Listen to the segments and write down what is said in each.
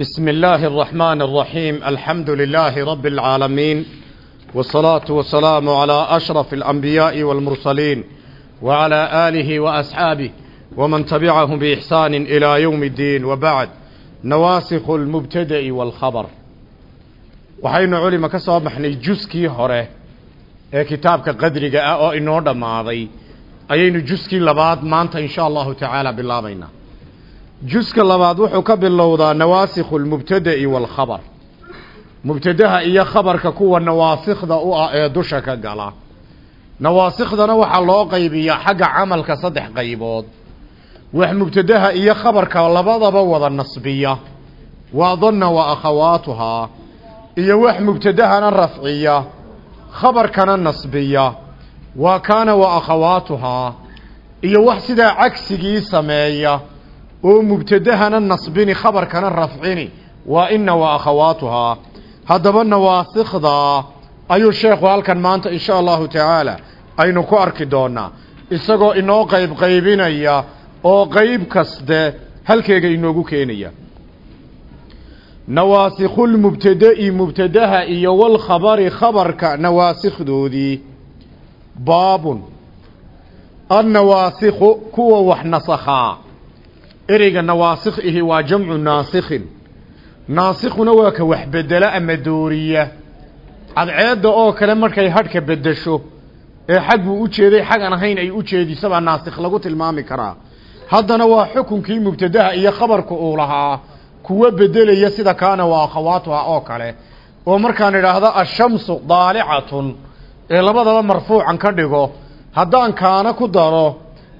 بسم الله الرحمن الرحيم الحمد لله رب العالمين والصلاة والسلام على أشرف الأنبياء والمرسلين وعلى آله وأصحابه ومن تبعهم بإحسان إلى يوم الدين وبعد نواسخ المبتدأ والخبر وحين علم كسب محني جزكي هره ee kitaabka qadriga ah oo inoo dhammaaday ayaynu juskii labaad maanta insha allahu tacaala bilaabaynaa juska labaad wuxuu ka bilowdaa nawaasikhu lmubtada'i waalkhabar mubtadaha iyo khabarka kuwa nawaasikda u ah ee dusha ka gala. Nawaasikhdana waxaa loo qaybiyaa xagga camalka saddex qaybood. Wax mubtadaha iyo khabarka labadaba wada nasbiya. Waa danna wa akhawaatuhaa iyo wax mubtadahana rafciya. Khabarkana nasbiya. Waa kaana wa akhawaatuhaa iyo wax sidaa cagsigii sameeya oo mubtadahana nasbini khabarkana rafcini. Waa ina wa akhawaatuhaa haddaba nawaasikdaa ayuu sheekhu halkan maanta insha allahu tacaala aynu ku arki doonaa. Isagoo inoo qayb qaybinaya oo qayb kaste halkeega inoogu keenaya. Nawaasikhlmubtada'i mubtadaha iyo walkhabari khabarka nawaasikdoodii baabun. Annawaasikhu kuwa wax nasakhaa ereyga nawaasikh ihi waa jamcu naasikhin. Naasikhuna waa ka wax bedela ama dooriya. Cadceedda oo kale markay hadhka beddesho ee xag buu u jeeday xag aan ahayn ay u jeedisabaa naasikh lagu tilmaami karaa. Haddana waa xukunkii mubtadaha iyo khabarka uu lahaa kuwa bedelaya sida kaana waa akhawaatuha oo kale. Oo markaan idhaahdo ashamsu daalicatun ee labadaba marfuucan ka dhigo haddaan kaana ku daro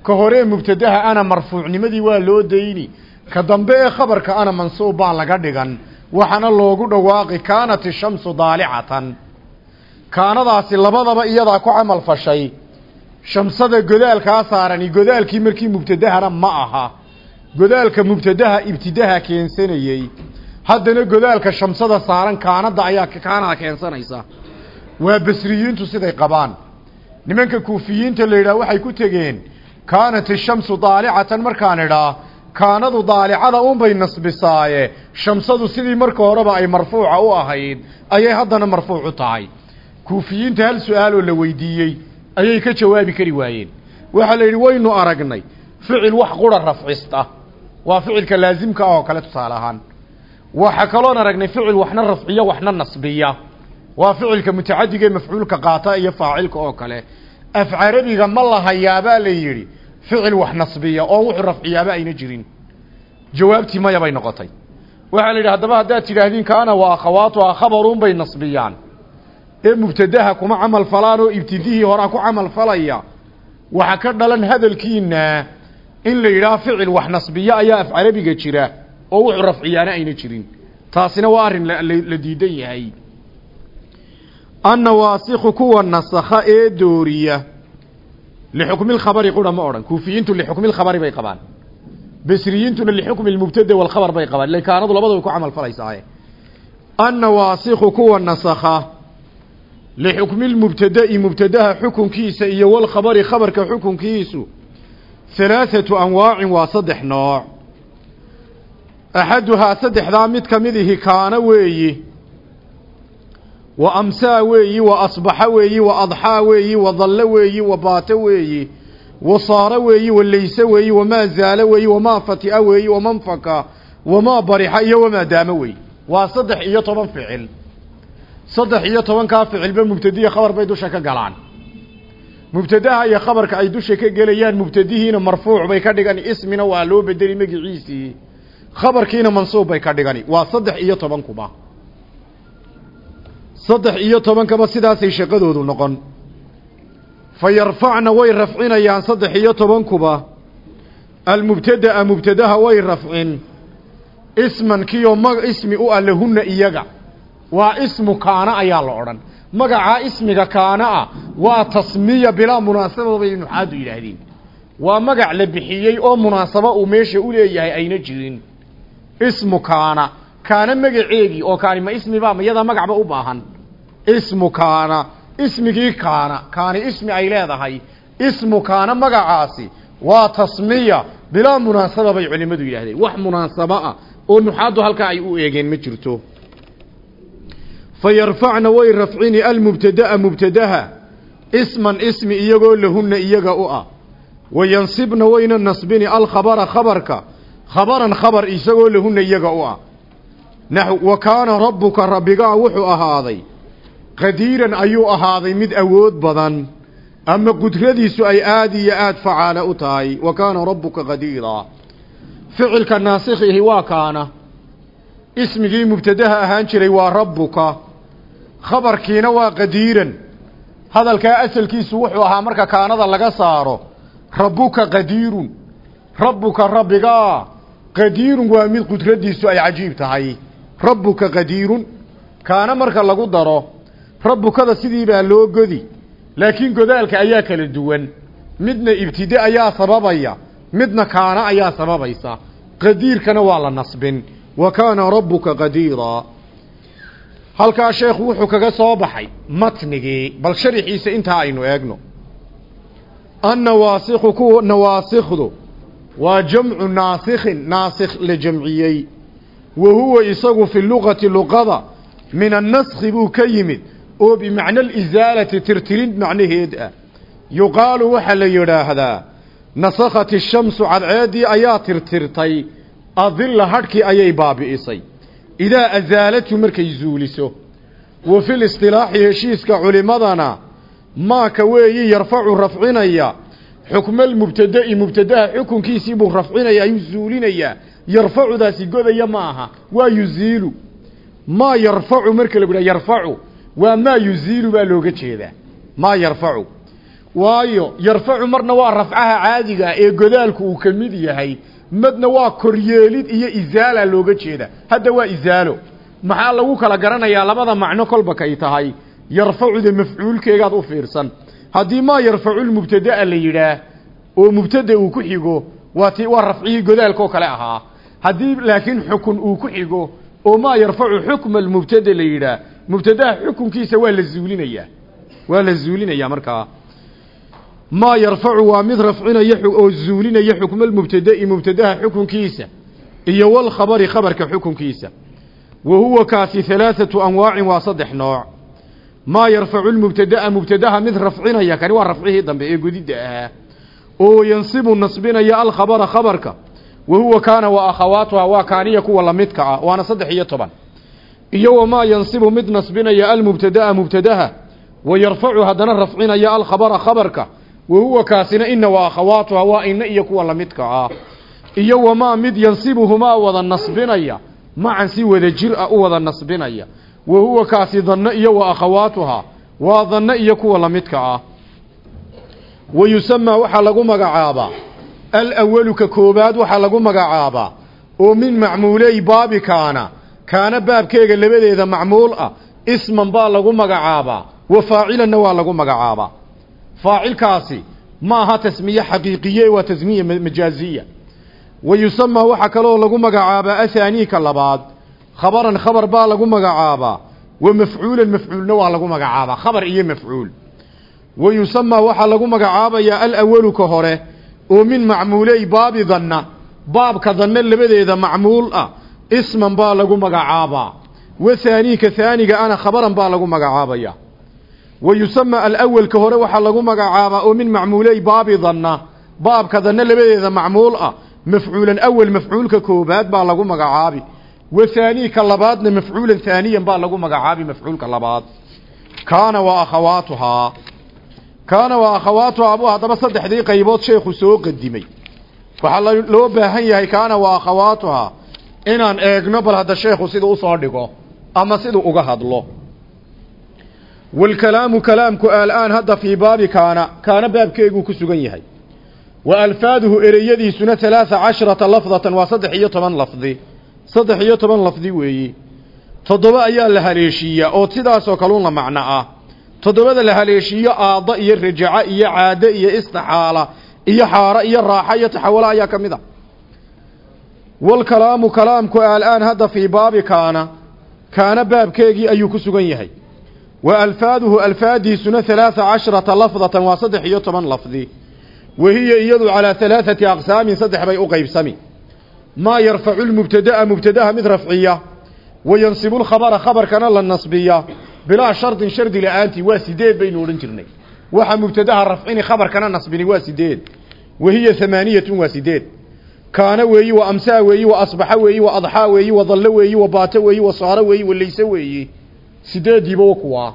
ka hore mubtadaha ana marfuucnimadii waa loo dayni. Ka dambe ee khabarka ana mansuub baa laga dhigan. Waxaana loogu dhawaaqi kaanat ishamsu daalicatan. Kaanadaasi labadaba iyadaa ku camal fashay. Shamsada godaalkaa saarani godaalkii markii mubtadahana ma aha. Godaalka mubtadaha ibtidaha keensanayey. Haddana godaalka shamsada saaran kaanada ayaa kaanada keensanaysa. Waa basriyiintu siday qabaan. Nimanka kuufiyiinta la yidhaha waxay ku tegeen kaanat ishamsu daalicatan markaan idhaa kaanadu daalicada unbay nasbisaaye. Shamsadu sidii marka horeba ay marfuuca u ahayd ayay haddana marfuuc u tahay. Kuufiyiinta hal su'aaloo la weydiiyey ayay ka jawaabi kari waayeen. Waxaa la yidhi waynu aragnay ficil wax qura rafcista. Waa ficilka laasimka ah oo kale tusaale ahaan. Waxaa kaloon aragnay ficil waxna rafciya waxna nasbiya. Waa ficilka mutacadiga ee mafcuulka qaata iyo faacilka oo kale af carabiga ma la hayaabaa la yidhi ficil wax nasbiya oo wuxuu rafciyaaba ayna jirin. Jawaabtii maya bay noqotay. Waxaa la yidhi haddaba haddaad tidhaahdiin kaana waa akhawaatuha khabaruun bay nasbiyaan. Ee mubtadaha kuma camal falaan oo ibtidihii horaa ku camal falaya. Waxaa ka dhalan hadalkiina in la yidhaha ficil wax nasbiya ayaa af carabiga jira oo wuxuu rafciyaana ayna jirin. Taasina waa arrin la diidan yahay annawaasikhu kuwa nasakha ee dooriya lixukmi lkhabari qura ma odhan kuufiyiintu lixukmi lkhabari bay qabaan basriyiintuna lixukmi lmubtada walkhabar bay qabaan ila kaanadu labada way ku camal falaysaaye annawaasikhu kuwa nasakha lixukmi lmubtada'i mubtadaha xukunkiisa iyo walkhabari khabarka xukunkiisu halaathatu anwaacin waa saddex nooc axaduhaa saddexdaa mid ka midihi kaana weeyi wa amsaa weeyi wa asbaxa weeyi wa adxaa weeyi wa dalle weeyi wa baata weeyi wa saara weeyi wa layse weeyi wamaa zaala weeyi wamaa fati'a weeyi wamanfaka wamaa barixa iyo wamaa daamo weeyi. Waa saddex iyo toban ficil. Saddex iyo tobankaa ficilba mubtadiya khabar bay dusha ka galaan. Mubtadaha iyo khabarka ay dusha ka gelayaan mubtadihiina marfuuc bay ka dhigani ismina waa loo bedeli magiciisii. Khabarkiina mansuub bay ka dhigani. Waa saddex iyo tobankuba saddex iyo tobankaba sidaasay shaqadoodu noqon. Fa yarfacna way rafcinayaan saddex iyo tobankuba. Almubtada'a mubtadaha way rafcin. Isman kiyo ma ismi u ah lahunna iyaga. Waa ismu kaana ayaa la odhan. Magacaa ismiga kaana ah waa tasmiya bilaa munaasaba bay nuxaadu yidhaahdeen waa magac la bixiyey oo munaasabo uu meesha u leeyahay ayna jirin. Ismu kaana. Kaana magaceegii oo kaani ma ismiba ma iyadaa magacba u baahan ismu kaana ismigii kaana. Kaani ismi ay leedahay. Ismu kaana magacaasi waa tasmiya bilaa munaasaba bay culimmadu yidhahdeen wax munaasabo ah oo nuxaaddu halkaa ay u eegeen ma jirto. Fa yarfacna way rafcini almubtada'a mubtadaha. Isman ismi iyagoo lahunna iyaga u ah. Wa yansibna wayna nasbini alkhabara khabarka. Khabaran khabar isagoo lahunna iyaga u ah. Wa kaana rabbuka rabbigaa wuxuu ahaaday qadiiran ayuu ahaaday mid awood badan ama qudradiisu ay aad iyo aad facaale u tahay. Wa kaana rabbuka qadiiraa ficilka naasikhihi waa kaana. Ismigii mubtadaha ahaan jiray waa rabbuka. Khabarkiina waa qadiiran. Hadalkaa asalkiisu wuxuu ahaa marka kaanada laga saaro rabbuka qadiirun. Rabbuka rabbigaa qadiirun waa mid qudradiisu ay cajiib tahay. Rabbuka qadiirun. Kaana marka lagu daro rabbukada sidii baa loo godi. Laakiin godaalka ayaa kala duwan. Midna ibtide ayaa sababaya midna kaana ayaa sababaysa. Qadiirkana waa la nasbin. Wa kaana rabbuka qadiiraa halkaa sheekhu wuxuu kaga soo baxay matnigii bal sharixiisa intaa aynu eegno. Annawaasikhu kuwa nawaasikdu waa jamcu naasikhin naasikh la jamciyey. Wa huwa isagu fi luqati luqada min annaskhi buu ka yimid oo bimacna alisaalati tirtirin macnaheed ah. Yuqaalu waxaa la yidhaahdaa nasakhat ishamsu cadceeddii ayaa tirtirtay adilla hadhkii ayay baabi'isay. Idaa asaalatu markay zuuliso wa fil istilaaxi heshiiska culimadana maaka weeyi yarfacu rafcinaya xukmalmubtada'i mubtadaha xukunkiisii buu rafcinaya ayuu zuulinayaa yarfacudaasi godaya ma aha waa yuziilu. Maa yarfacu marka lagu dhaha yarfacu waa maa yuziilu baa looga jeedaa. Maa yarfacu. Waayo yarfacu marna waa rafcaha caadiga ee godaalku uu ka mid yahay. Madna waa koryeelid iyo izaala looga jeeda hadda waa izaalo maxaa lagu kala garanayaa labada macno kolba kay tahay? Yarfacuda mafcuulkeegaad u fiirsan. Haddii maa yarfaculmubtadaa la yidhaah oo mubtada uu ku xigo waa ti waa rafcihii godaalkoo kale ahaa. Haddii laakiin xukun uu ku xigo oo maa yarfacu xukma almubtada la yidhaah mubtadaha xukunkiisa waa la zuulinayaa. Waa la zuulinayaa markaa maa yarfacu waa mid rafcinaya oo zuulinaya xukma almubtada'i mubtadaha xukunkiisa iyo walkhabari khabarka xukunkiisa. Wa huwa kaasi halaathatu anwaacin waa saddex nooc. Maa yarfacu lmubtada'a mubtadaha mid rafcinaya kani waa rafcihii dambe ee godidda ahaa oo yansibu nasbinaya alkhabara khabarka. Wa huwa kaana wa akhawaatuha waa kaaniya kuwa lamidka ah waana saddex iyo toban iyo wamaa yansibu mid nasbinaya almubtada'a mubtadaha wa yarfacu haddana rafcinaya alkhabara khabarka wa huwa kaasina ina wa akhawaatuha waa ina iyo kuwa lamidka ah. Iyo wamaa mid yansibuhumaa wada nasbinaya macan si wada jir ah u wada nasbinaya. Wa huwa kaasi danno iyo wa akhawaatuhaa waa danno iyo kuwa lamidka ah. Wa yusamaa waxaa lagu magacaabaa alawalu ka koobaad waxaa lagu magacaabaa oo min macmuuley baabi kaana baabkeega labadeeda macmuul ah isman baa lagu magacaabaa wa faacilanna waa lagu magacaabaa faacilkaasi ma aha tasmiye xaqiiqiye waa tasmiye majaaziya. Wa yusamaa waxaa kaloo lagu magacaabaa athaaniika labaad khabaran khabar baa lagu magacaabaa wa mafcuulan mafcuulna waa lagu magacaabaa khabar iyo mafcuul. Wa yusamaa waxaa lagu magacaabayaa alawalu ka hore oo min macmuuley baabi danna baabka danna labadeeda macmuul ah isman baa lagu magacaabaa. Wa haaniika haaniga ana khabaran baa lagu magacaabaya. Wa yusamaa alawalka hore waxaa lagu magacaabaa oo min macmuuley baabi danna baabka danna labadeeda macmuul ah. Mafcuulan awal mafcuulka koobaad baa lagu magacaabi. Wa haaniika labaadna mafcuulan haaniyan baa lagu magacaabi mafcuulka labaad. Kaana wa akhawaatuhaa kaana wa akhawaatuhaa buu haddaba saddexdii qaybood sheekhu soo qadimay. Waxaa loo baahan yahay kaana wa akhawaatuhaa inaan eegno bal hadda sheekhu siduu u soo dhigo ama siduu uga hadlo. Walkalaamu kalaamku alaan hadda fii baabi kaana kaana baabkeeguu ku sugan yahay. Wa alfaaduhu ereyadiisuna halaaa casharata lafdatan waa saddex iyo toban lafdi. Saddex iyo toban lafdi weeyi. Toddoba ayaa la haleeshiiyaa oo sidaasoo kaluuna macno ah. Toddobada la haleeshiiyo aadda iyo rajaca iyo caade iyo istixaala iyo xaara iyo raaxa iyo taxawala ayaa ka mid a walkalaamu kalaamku alaan hadda fii baabi kaana kaana baabkeegii ayuu ku sugan yahay. Wa alfaaduhu alfaadiisuna halaaa casharata lafdatan waa saddex iyo toban lafdi. Wa hiya iyadu calaa halaaثati aqsaamin saddex bay u qaybsami. Maa yarfacu lmubtada'a mubtadaha mid rafciya. Wa yansibu lkhabara khabarkana la nasbiya. Bilaa shardin shardi la'aantii waa sideed baynu odhan jirnay. Waxa mubtadaha rafcini khabarkana nasbini waa sideed wa hiya hamaaniyatun waa sideed kaana weeyi wa amsaa weeyi wa asbaxa weeyi wa adxaa weeyi wa dallo weeyi wa baato weeyi wa saaro weeyi wa layse weeyi sideediiba wa kuwaa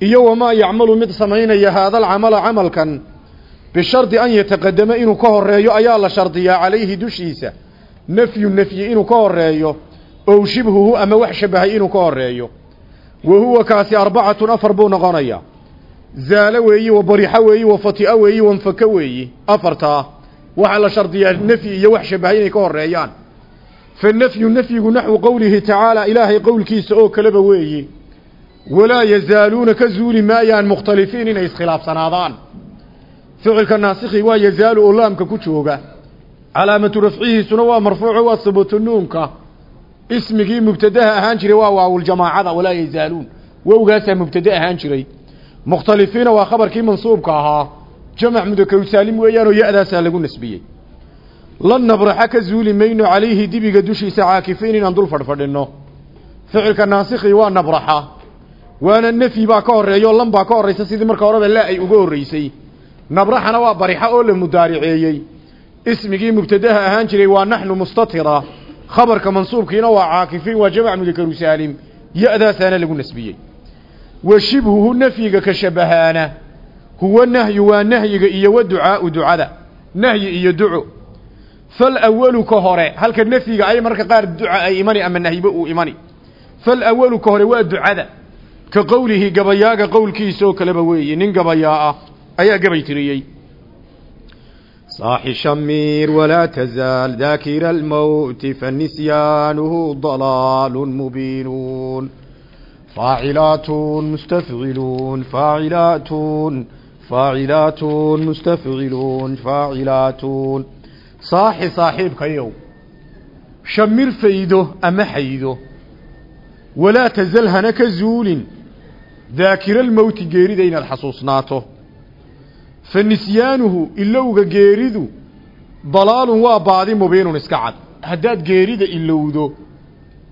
iyo wamaa yacmalu mid samaynaya haadalcamala camalkan bishardi an yataqadama inuu ka horeeyo ayaa la shardiyaa calayhi dushiisa nafyu nafyi inuu ka horeeyo ow shibhuhu ama wax shabahay inuu ka horeeyo wa huwa kaasi arbacatun afar buu noqonayaa zaalo weeyi wa barixo weeyi wa fati'a weeyi wanfaka weeyi afartaa waxaa la shardiyaa nafyi iyo wax shabahay inay ka horeeyaan fa nafyu nafyigu naxwu qowlihi tacaala ilaahay qowlkiisa oo kaleba weeyi walaa yazaaluuna ka zuuli maayaan mukhtalifiin inay iskhilaafsanaadaan. Ficilka naasikhi waa yazaalu oo laamka ku jooga. Calaamatu rafcihiisuna waa marfuuco waa sabuutu nuunka. Ismigii mubtadaha ahaan jiray waa waawuljamaacada walaa yazaaluun. Wowgaasaa mubtade ahaan jiray. Mukhtalifiina waa khabarkii mansuubka ahaa jamac mudakaru saalim weeyaanoo ya-daasaa lagu nasbiyey lan nabraxa ka zuuli mayno calayhi dibiga dushiisa caakifiin inaan dul fadhfadhinno ficilka naasikhi waa nabraxa waana nefyi baa ka horeeyo lan baa ka horraysa sidii marka horeba laa ay uga horreysay nabraxana waa barixa oo la mudaariceeyey ismigii mubtadaha ahaan jiray waa naxnu mustatira khabarka mansuubkiina waa caakifiin waa jamac mudakaru saalim lagu nasbiyey wa shibhuhu nafyiga ka shabahaana huwa nahyu waa nahyiga iyo wa ducaau ducada nahyi iyo duco fal awalu ka hore halka nafyiga ay marka qaar duca ay imani ama nahyiba uu imani fal awalu ka hore waa ducada ka qowlihi gabayaaga qowlkiisa oo kaleba weeye nin gabayaa ah ayaa gabay tiriyey صاح شمير ولا تزال ذاكر الموت فنسيانه ضلال مبين فاعلات مستفعلون فاعلات faacilaatun mustafciluun faacilaatun saaxi saaxiibkayow shamir faydo ama xaydo walaa tasal hana ka zuulin daakira daakiralmowti geerida inaad xasuusnaato fa nisyaanuhu ilowga geeridu dalaalun waa baadi mubiinun iska cad haddaad geerida ilowdo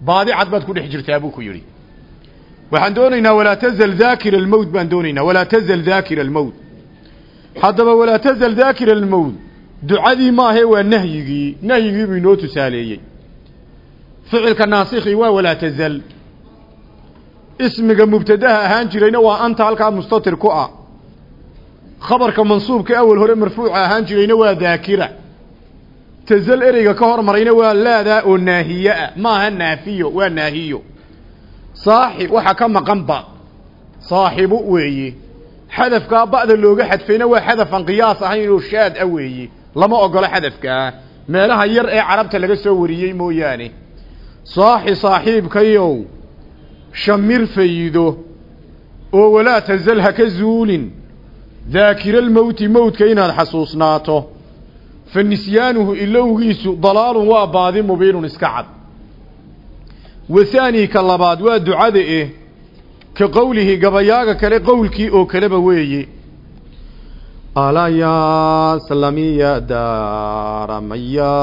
baadi cad baad ku dhex jirtaa buu ku yidhi waxaan doonaynaa walaa tazal daakira almowt baan doonaynaa walaa tazal daakira almowt haddaba walaa tazal daakira almowt ducadii maahee waa nahyigii. Nahyigii buu inoo tusaaleeyey. Ficilka naasikhi waa walaa tazal. Ismiga mubtadaha ahaan jirayna waa anta halkaa mustatir ku ah. Khabarka mansuubka awal hore marfuuca ahaan jirayna waa daakira. Tazal ereyga ka hormarayna waa laadaa oo naahiye ah. Maaha naafiyo waa naahiyo. Saaxib waxa ka maqan ba. Saaxibu weeye xadafkaa ba'da looga xadfayna waa xadafan qiyaas ahayn oo shaad ah weeye lama ogolo xadafkaa. Meelaha yar ee carabta laga soo wariyey mooyaane. Saaxi saaxiibkayow shamir fayido oo walaa tazal ha ka zuulin. Daakira almowti mowtka inaad xasuusnaato. Fa nisyaanuhu ilowgiisu dalaalun waa baadi mubiinun iska cad. Wahaani ka labaad waa ducada eh ka qowlihi gabayaaga kale qowlkii oo kaleba weeye alaya slamiya daaramaya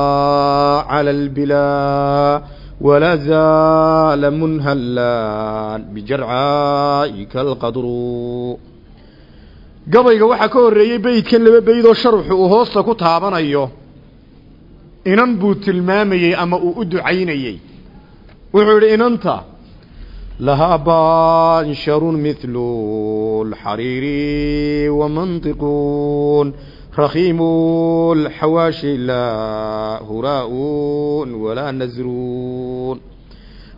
cala albilaa walaa zaala munhallan bijarcaa'ika alqadru. Gabayga waxaa ka horreeyey beydkan laba beyd oo sharuxu uu hoosta ku taabanayo inan buu tilmaamayey ama uu u ducaynayey. Wuxuu yidhi inanta لها بانشر مثل الحرير ومنطق رخيم الحواشي لا هراء ولا نزر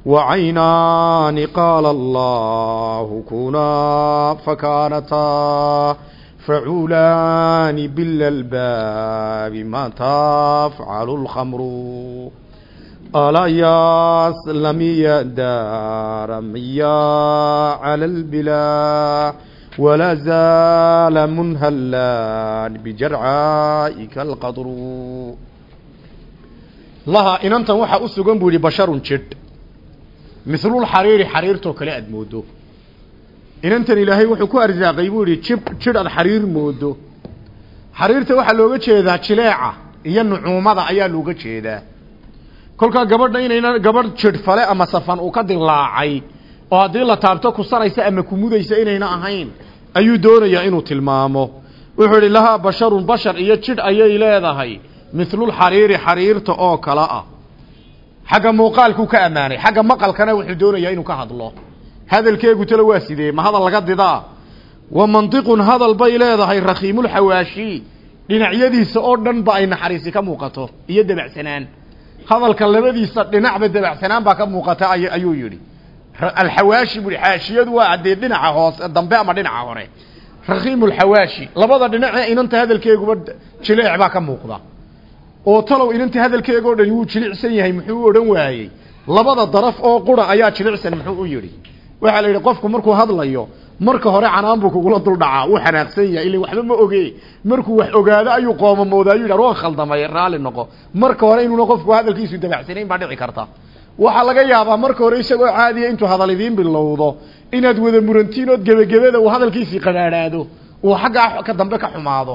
وعينان قال الله كنا فكانتا فعولان بالألباب ما تفعل الخمر ألا يا سلمي دار ميا على البلا ولا زال منهلا بجرعائك القدر laha inantan waxaa u sugan buu yidhi basharun jidh mislul xariiri xariirtoo kale aada moodo inantan ilaahay wuxuu ku arsaaqay buu yidhi jib jidh aad xariir moodo xariirta waxaa looga jeedaa jileeca iyo nucuumada ayaa looga jeedaa kolkaa gabadha inayna gabadh jidhfale ama safan uu ka dilaacay oo haddii la taabto kusanaysa ama kumudaysa inayna ahayn ayuu doonayaa inuu tilmaamo. Wuxuu idhi lahaa basharun bashar iyo jidh ayay leedahay mithlulxariiri xariirta oo kale ah. Xagga muuqaalkuu ka ammaanay xagga maqalkana wuxuu doonayaa inuu ka hadlo. Hadalkeegu talo waa sidee? Ma hadal laga didaa? Wa mantiqun hadal bay leedahay rakhiimulxawaashi dhinacyadiisa oo dhan ba ay naxariisi ka muuqato iyo dabacsanaan hadalka labadiisa dhinacba dabacsanaan baa ka muuqata ayuu yidhi. Alxawaashi bui xaashiyadu waa haddee dhinaca hoose dambe ama dhinaca hore. Rakhiimulxawaashi labada dhinacee inanta hadalkeeguba jileec baa ka muuqda. Oo talow inanta hadalkeegoo dhani wuu jilicsan yahay muxuu u odhan waayey. Labada daraf oo qura ayaa jilicsan muxuu u yidhi. Waxaa la yidhi qofku markuu hadlayo marka hore canaan buu kugula duldhacaa wuu xanaaqsan yahay ila waxba ma oge. Markuu wax ogaado ayuu qoomamooda ayuu yidhah waan khaldamay raalli noqo. Marka hore inuuna qofku hadalkiisu dabacsanayn baa dhici karta. Waxaa laga yaabaa marka hore isagoo caadiya intuu hadal idiin bilowdo inaad wada murantiin ood gebagebada uu hadalkiisii qadhaadhaado uu xaggaa ka dambe ka xumaado.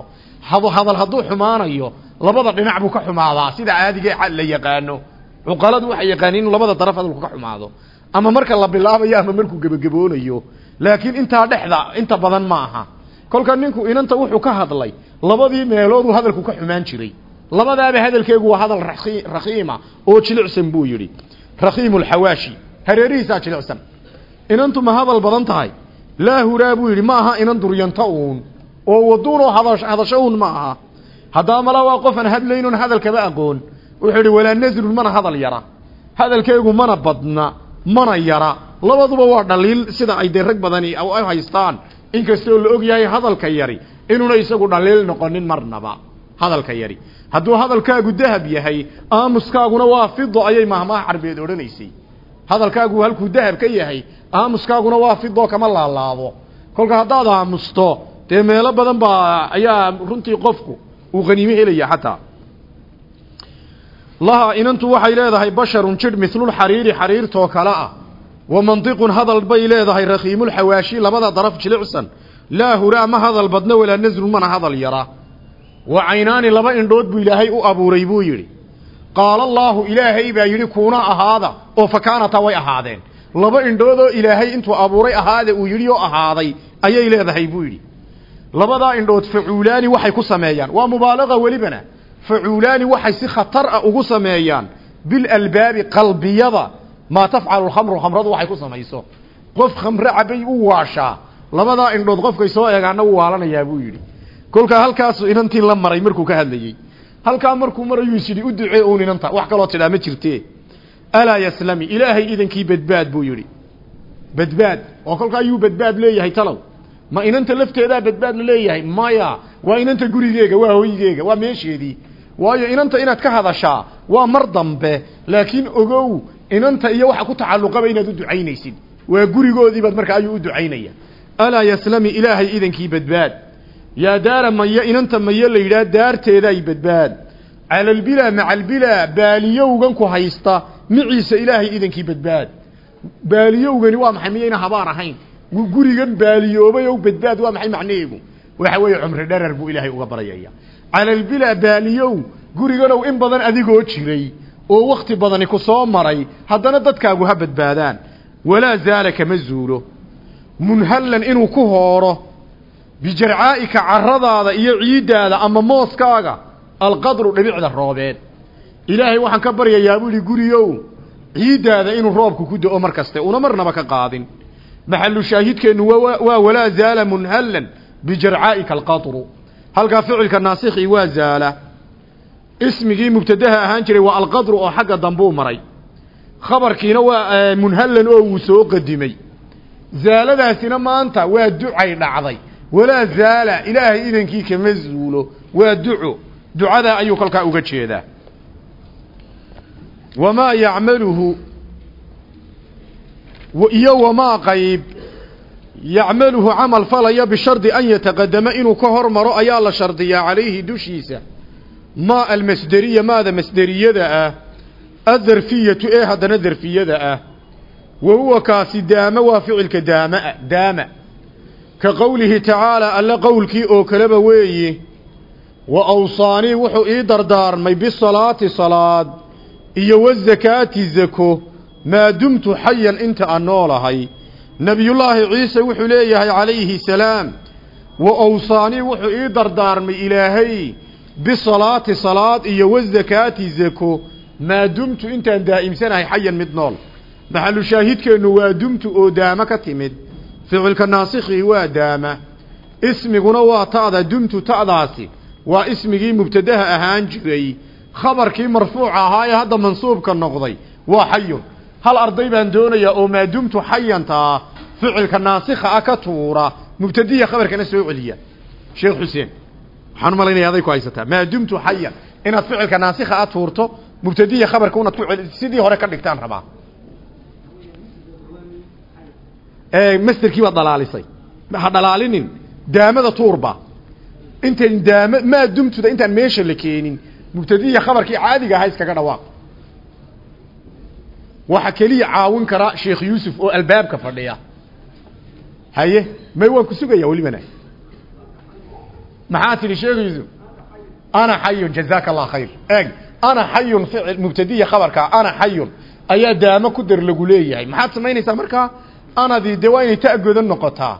Hadal hadduu xumaanayo labada dhinac buu ka xumaadaa sida caadiga la yaqaano. Cuqaladu waxay yaqaaniin inuu labada daraf hadalku ka xumaado. Ama marka la bilaabayo ama markuu gebagaboonayo laakiin intaa dhexda inta badan ma aha kolka ninku inanta wuxuu ka hadlay labadii meelooduu hadalku ka xumaan jiray. Labadaaba hadalkeegu waa hadal rakhiima oo jilicsan buu yidhi. Rakhiimulxawaashi hareerihiisaa jilicsan. Inantu ma hadal badan tahay? Laa huraa buu yidhi ma aha inan duryanta uun. Oo waduunoo hadasho uun ma aha. Haddaba mala waa qofan hadlaynon hadalkaba aqoon. Wuxuu yidhi walaa nasrun mana hadal yara. Hadalkeegu mana badna mana yara labaduba waa dhaliil sida ay dee rag badani ay haystaan. Inkastoo la og yahay hadalka yari inuuna isagu dhaliil noqonin marnaba. Hadalka yari. Hadduu hadalkaagu dahab yahay aamuskaaguna waa fido ayay mahmaha carbeed odhanaysay. Hadalkaagu halkuu dahab ka yahay aamuskaaguna waa fido kama laalaado. Kolka haddaad aamusto dee meelo badan baa ayaa runtii qofku uu qaniimo helaya xataa. Lahaa inantu waxay leedahay basharun jidh mithlulxariiri xariirtoo kale ah wa mantiqun hadal bay leedahay rakhiimulxawaashi labada daraf jilicsan. Laa huraa ma hadal badna walaa nasrun mana hadal yara. Wa caynaani laba indhood buu ilaahay u abuuray buu yidhi. Qaala allaahu ilaahay baa yidhi kuuna ahaada. Oo fakaanata way ahaadeen. Laba indhoodoo ilaahay intuu abuuray ahaade uu yidhi oo ahaaday ayay leedahay buu yidhi. Labadaa indhood facuulaani waxay ku sameeyaan. Waa mubaalaqa welibana facuulaani waxay si khatar ah ugu sameeyaan. Bilalbaabi qalbiyada maa tafcalu lkhamru khamradu waxay ku samayso. Qof khamre cabay u waashaa labadaa indhood qofkay soo eegaana u waalanayaa buu yidhi. Kolkaa halkaasu inantii la maray markuu ka hadlayey halkaa markuu marayuu is yidhi u ducee uun inanta. Wax kaloo tidhaa ma jirte alaa yaslami ilaahay idankii badbaad buu yidhi. Badbaad? Oo kolkaa ayuu badbaad leeyahay talow? Ma inanta lafteedaa badbaad leeyahay? Maya waa inanta gurigeega waa hoygeega waa meesheedii. Waayo inanta inaad ka hadashaa waa mar dambe. Laakiin ogow inanta iyo waxa ku tacalluqaba inaad u ducaynaysid. Waa gurigoodiibaad markaa ayuu u ducaynaya. Alaa yaslami ilaahay idankii badbaad. Yaa daara maya inanta maye la yidhaah daarteedaay badbaad. Calalbilaa macalbilaa baaliyowgan ku haysta miciisa ilaahay idankii badbaad. Baaliyowgani waa maxay? Miyayna habaar ahayn. Gurigan baaliyoobay ow badbaad waa maxay macnaheegu waxa weeye cumri dharar buu ilaahay uga baryaya calalbilaa baaliyow guriganow in badan adigoo jiray oo wakti badani ku soo maray haddana dadkaagu ha badbaadaan. Walaa zaala kama zuulo. Munhallan inuu ku hooro bijarcaa'ika carradaada iyo ciiddaada ama mooskaaga alqadru dhibicda roobeed. Ilaahay waxaan ka baryayaa buu ihi guriyow ciiddaada inuu roobku ku do-o mar kaste una marnaba ka qaadin. Maxalu shaahidkeennu waa walaa zaala munhallan bijarcaa'ika alqadru. Halkaa ficilka naasikhi waa zaala ismigii mubtadaha ahaan jiray waa alqadru oo xagga dambuu maray. Khabarkiina waa munhallan oo wuu soo qadimay. Zaaladaasina maanta waa ducay dhacday. Walaa zaala ilaahay idankii kama zuulo. Waa duco. Ducadaa ayuu kolkaa uga jeedaa. Wamaa yacmaluhu iyo wamaa qayb yacmaluhu camal falaya bishardi an yataqadama inuu ka hormaro ayaa la shardiyaa calayhi dushiisa maa almasderiya maada masderiyada ah adarfiyatu ee haddana darfiyada ah wa huwa kaasi daama waa ficilka daamaa daama. Ka qowlihi tacaala alle qowlkii oo kaleba weeyi wa awsaanii wuxuu ii dardaarmay bisalaati salaad iyo wazakaati zako maa dumtu xayan inta aan noolahay. Nebiyullaahi ciise wuxuu leeyahay calayhi salaam wa owsaanii wuxuu ii dardaarmay ilaahay bisalaati salaad iyo wazakaati zako maa dumtu intaan daa'imsanahay xayan mid nool. Maxalu shaahidkeennu waa dumtu oo daamo ka timid. Ficilka naasikhii waa daama. Ismiguna waa ta'da dumtu ta'daasi. Waa ismigii mubtadaha ahaan jiray. Khabarkii marfuuca ahaa ee hadda mansuubka noqday waa xayun hal arday baan doonayaa oo maa dumtu xayantaa ficilka naasikha ah ka tuura. Mubtadiya khabarkana soo celiya. Sheekh xuseen waxaan u malaynaya aday ku haysataa maa dumtu xayan inaad ficilka naasikha a tuurto mubtadiya khabarka unaad ku celi sidii hore ka dhigtaan rabaa. Masterkii baad dhalaalisay ha dhalaalinin. Daamada tuurba intayn daam maa dumtuda intaan meesha la keenin mubtadiya khabarkii caadiga ahaa iskaga dhawaaq. Waxa keliya caawin kara sheekh yuusuf oo albaabka fadhiya. Haye may waan ku sugaya welibana maxaa tidhi sheekh yuusuf ana xayun jazaaka allah khayr. Eeg ana xayun ficil mubtadiya khabarka ana xayun. Ayaa daamo ku dar lagu leeyahay. Maxaad samaynaysaa markaa anadii dee waa inay ta'godan noqotaa.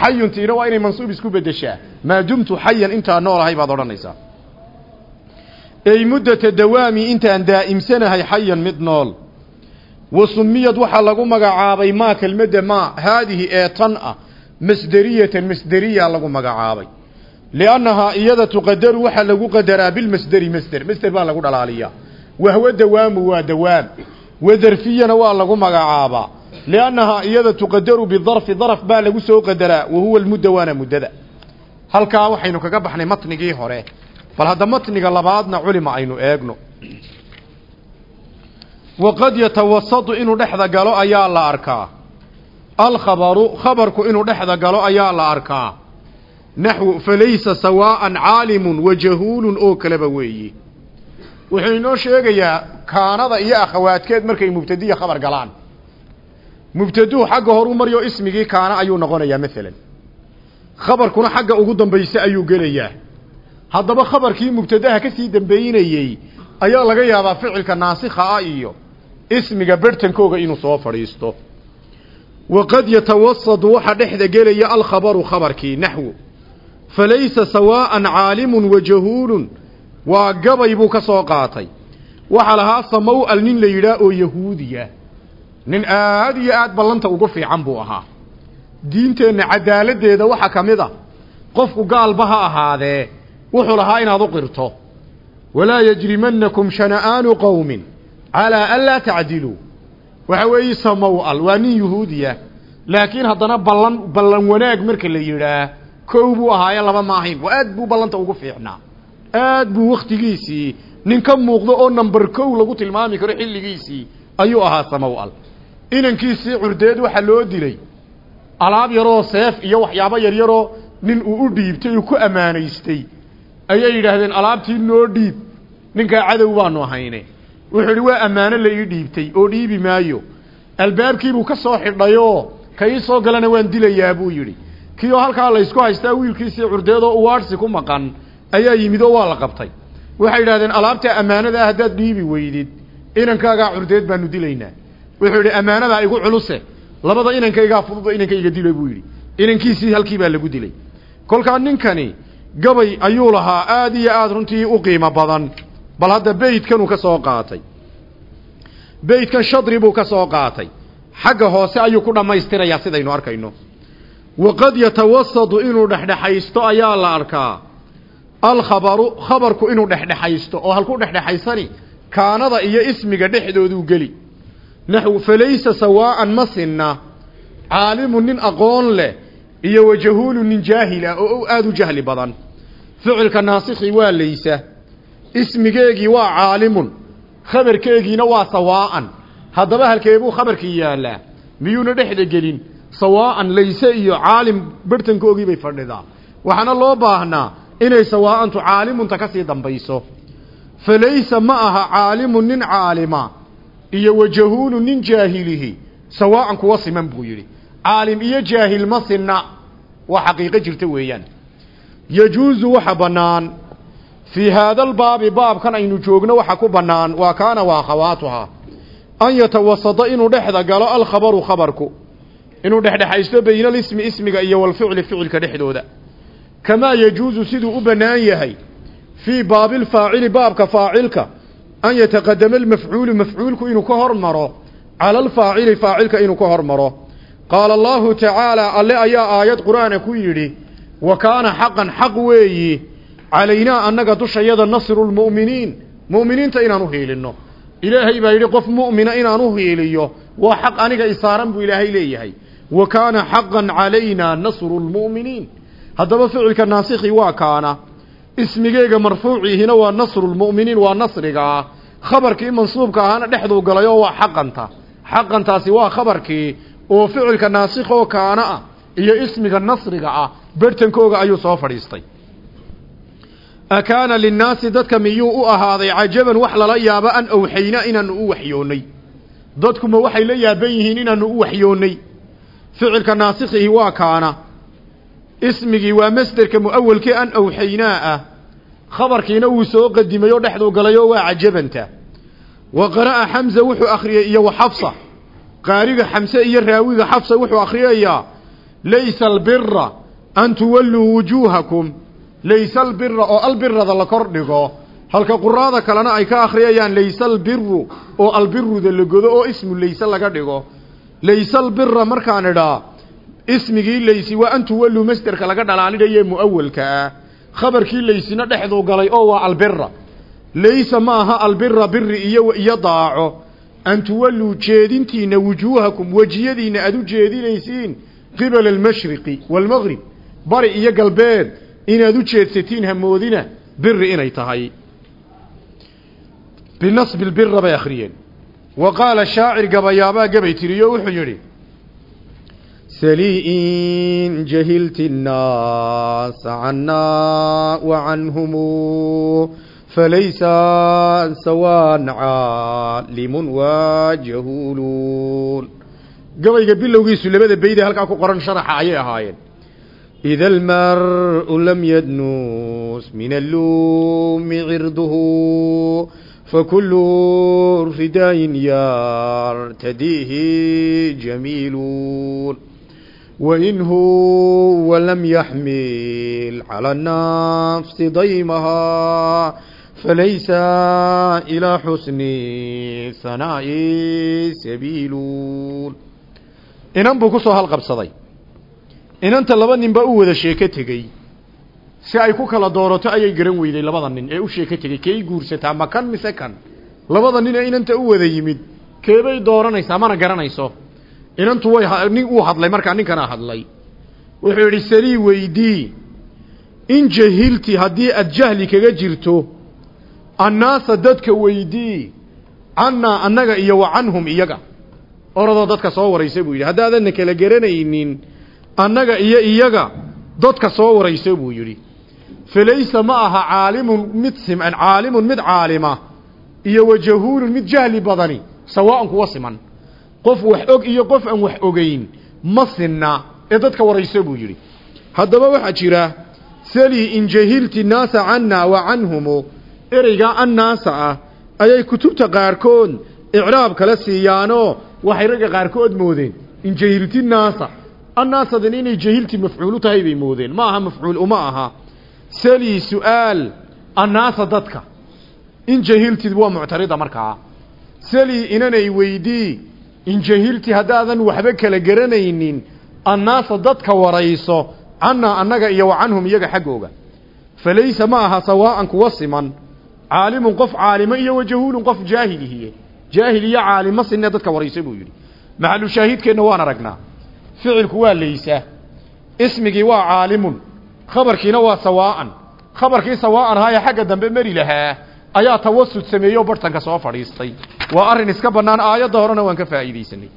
Xayuntiina waa inay mansuub isku bedeshaa maa dumtu xayan intaan noolahay baad odhanaysaa ey muddata dawaami intaan daa'imsanahay xayan mid nool. Wa sumiyad waxaa lagu magacaabay maa kelmadda maa haadihi ee tan ah. Masderiyatan masderiya lagu magacaabay liannahaa iyada tuqadaru waxaa lagu qadaraa bilmasderi masder masder baa lagu dhalaaliyaa wahwa dawaamu waa dawaam wadarfiyana waa lagu magacaabaa liannahaa iyada tuqadaru bidarfi darf baa lagu soo qadaraa wa huwa lmudda waana muddada halkaa waxaynu kaga baxnay matnigii hore bal hadda matniga labaadna culima aynu eegno waqad yatawasadu inuu dhexda galo ayaa la arkaa alkhabaru khabarku inuu dhexda galo ayaa la arkaa naxwu falaysa sawaa'an caalimun wa jahuulun oo kaleba weeye wuxuu inoo sheegayaa kaanada iyo akhawaadkeed markay mubtadiya khabar galaan. Mubtaduhu xagga horu maryo ismigii kaana ayuu noqonayaa maalan khabarkuna xagga ugu dambaysa ayuu gelayaa. Haddaba khabarkii mubtadaha ka sii dambeynayey ayaa laga yaabaa ficilka naasikha ah iyo ismiga berhtankooga inuu soo fadhiisto. Waqad yatawasadu waxaa dhexda gelaya alkhabaru khabarkii naxwu falaysa sawaa'an caalimun wa jahuulun waa gabay buu ka soo qaatay. Waxaa lahaa samow-al nin la yidhaah oo yahuudiya. Nin aad iyo aad ballanta ugu fiican buu ahaa. Diinteenna cadaaladdeeda waxaa ka mid a qofku gaalba ha ahaadee wuxuu lahaa inaad u qirto. Walaa yajrimannakum shana'aanu qowmin calaa an laa tacdiluu. Waxa weeye samow-al waa nin yuhuudiya laakiin haddana ballan ballan wanaag marka la yidhaah kow buu ahaaye laba ma ahayn waa aad buu ballanta ugu fiicnaa. Aad buu wakhtigiisii nin ka muuqdo oo number kow lagu tilmaami karo xilligiisii ayuu ahaa samow-al. Inankiisii curdeed waxaa loo dilay. Alaab yaroo seef iyo waxyaabo yaryaroo nin uu u dhiibtay uu ku ammaanaystay. Ayay yidhaahdeen alaabtii noo dhiib. Ninkaa cadow baanu ahayne. Wuxuu idhi waa ammaano la ii dhiibtay oo dhiibi maayo. Albaabkiibuu ka soo xidhayoo ka ii soo galana waan dilayaa buu yidhi kii oo halkaa laysku haystaa wiilkiisii curdeedoo uwaadhsi ku maqan ayaa yimid oo waa la qabtay. Waxay yidhahdeen alaabtaa ammaanada ah haddaad dhiibi weydid inankaagaa curdeed baanu dilaynaa. Wuxuu yidhi ammaanadaa igu culuse labada inankaygaa fududo inankayga dilo buu yidhi. Inankiisii halkii baa lagu dilay. Kolkaa ninkani gabay ayuu lahaa aad iyo aad runtii u qiimo badan bal hadda beydkanuu ka soo qaatay. Beydkan shadri buu ka soo qaatay. Xagga hoose ayuu ku dhammaystirayaa sidaynu arkayno waqad yatawasadu inuu dhexdhexaysto ayaa la arkaa alkhabaru khabarku inuu dhexdhexaysto oo halku dhexdhexaysani kaanada iyo ismiga dhexdooduu geli naxwu falaysa sawaa'an ma sinna caalimu nin aqoon leh iyo wajahuulu nin jaahil ah oo aada u jahli badan ficilka naasikhi waa laysa ismigeegii waa caalimun khabarkeegiina waa sawaa'an haddaba halkeebuu khabarkii yaallaa miyuuna dhexda gelin sawaa'an layse iyo caalim barhtankoogii bay fadhidaa waxaana loo baahnaa inay sawaa'antu caalimunta ka sii dambayso. Falaysa ma aha caalimun nin caalima iyo wajahuulu nin jaahilihi sawaa'an kuwa siman buu yidhi. Caalim iyo jaahil ma sinna waa xaqiiqo jirta weeyaan. Yajuusu waxa bannaan fii haadalbaabi baabkan aynu joogno waxa ku bannaan waa kaana waa akhawaatuhaa. An yatawasada inuu dhexda galo alkhabaru khabarku inuu dhexdhexaysto bayna alismi ismiga iyo walficli ficilka dhexdooda. Kamaa yajuusu siduu u bannaan yahay fii baabilfaacili baabka faacilka an yataqadama almafcuulu mafcuulku inuu ka hormaro cala alfaacili faacilka inuu ka hormaro. Qaala allahu tacaala alle ayaa aayad qur'aana ku yidhi wa kaana xaqan xaq weeyi calaynaa annaga dushayada nasru lmu'miniin mu'miniinta inaan u hiilinno. Ilaahay baa yidhi qof mu'mina inaan u hiiliyo waa xaq aniga isaaran buu ilaahay leeyahay wa kaana xaqan calaynaa nasru lmu'miniin haddaba ficilka naasikhi waa kaana ismigeega marfuuciihina waa nasru lmu'miniin waa nasrigaa khabarkii mansuubka ahaana dhexduu galayoo waa xaqanta. Xaqantaasi waa khabarkii oo ficilka naasikoo kaana ah iyo ismiga nasriga ah bertankooga ayuu soo fadhiistay. Akaana linnaasi dadka miyuu u ahaaday cajaban wax lala yaabo an awxayna inaanu u waxyoonnay dadkuma waxay la yaaban yihiin inaanu u waxyoonnay ficilka naasikhihi waa kaana. Ismigii waa masderka mu'awalkii an awxaynaa ah. Khabarkiina wuu soo qadimay oo dhexduu galayoo waa cajabanta. Wa qara'a xamza wuxuu akhriyey iyo wa xafsa qaariga xamse iyo raawiga xafsa wuxuu akhriyayaa laysa albira an tuwalluu wujuuhakum. Laysa albira oo albirada la kor dhigo halka quraada kalena ay ka akhriyayaan laysa albiru oo albiruda la godo oo ismu layse laga dhigo laysa albira markaan idhaa ismigii laysi waa an tuwalluu masderka laga dhalaalinaye mu'awalka ah khabarkii laysina dhexduu galay oo waa albira laysa ma aha albira biri iyo iyo daaco. An tuwalluu jeedintiina wujuuhakum wejiyadiina aad u jeedinaysiin qibala almashriqi waalmaqrib bari iyo galbeed inaad u jeedsatiin hamoodina biri inay tahay. Binasbi lbira bay akhriyeen wa qaala shaacir gabayaabaa gabay tiriyo wuxuu yidhi salii in jahilti nnaasa cannaa wa canhumu falaysa sawaan caalimun waa jahuuluun gabayga bilowgiisu labada beyda halkaa ku qoran sharaxa ayay ahaayeen ida almar'u lam yadnuus min alluumi cirduhu فكل رداء يرتديه جميل وإن هو لم يحمل على النفس ضيمها فليس إلى حسن ثناء سبيل إنان بكسو هالقبصدي inanta laba nin baa u wada sheeko tegey si ay ku kala doorato ayay garan weyday labada nin ee u sheeko tegey kay guursataa ma kan mise kan? Labada nin ee inanta u wada yimid keebay dooranaysaa? Mana garanayso. Inantu way nin uu hadlay markaa ninkana hadlay. Wuxuu yidhi salii weydii in jahilti haddii aad jahli kaga jirto annaasa dadka weydii cannaa annaga iyo wa canhum iyaga. Oradoo dadka soo waraysa buu yidhi haddaadanna kala garanaynin annaga iyo iyaga dadka soo warayso buu yidhi falaysa ma aha caalimun mid siman caalimun mid caalima iyo wajahuulun mid jahli badani sawaa'an kuwa siman qof wax og iyo qof aan wax ogeyn ma sinna ee dadka warayso buu yidhi haddaba waxaa jira sali in jahilti naasa cannaa wa canhumu ereygaa annaasa ah ayay kutubta qaarkood icraab kala siiyaanoo waxay ragga qaarkood moodeen in jahilti naasa inay jahilti mafcuulu tahay bay moodeen ma aha mafcuul uma aha sali su'aal annaasa dadka. In jahiltid waa muctarida markaa sali inanay weydii in jahilti haddaadan waxba kala garanaynin annaasa dadka warayso cannaa annaga iyo wa canhum iyaga xaggooga. Falaysa ma aha sawaa'an kuwa siman. Caalimun qof caalimo iyo wajahuulun qof jaahilihiye jaahil iyo caalimo sinne dadka warayso buu yidhi. Maxalu shaahidkeenna waan aragnaa. Ficilku waa laysa ismigii waa caalimun khabarkiina waa sawaaan khabarkii sawaaan haaye xagga dambe meri lahaa ayaa tawasud sameeyeoo bartanka soo fadhiistay. Waa arrin iska bannaan aayadda horena waan ka faa'iidaysanay.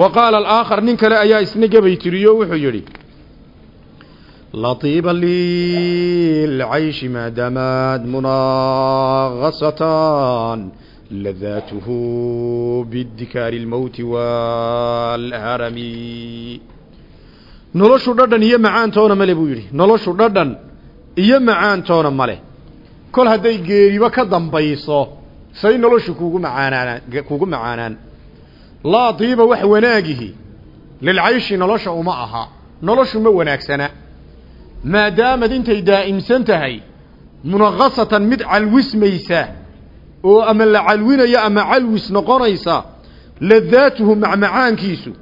Wa qaala alaakhar nin kale ayaa isna gebay tiriyo wuxuu yidhi latiiba lilcayshi maadamaad munaaqasatan ladaatuhu bidikaari lmowti walharami noloshu dhadhan iyo macaantoona male buu yidhi. Noloshu dhadhan iyo macaantoona male. Kol hadday geeriba ka dambayso say noloshu kuugu macaanaan kuugu macaanaan. Laa diiba wax wanaagihi. Lilcayshi nolosha uma aha. Noloshu ma wanaagsana. Maadaamad intay daa'imsan tahay munaqasatan mid calwismaysa oo ama la calwinaya ama calwis noqonaysa ladaatuhu macmacaankiisu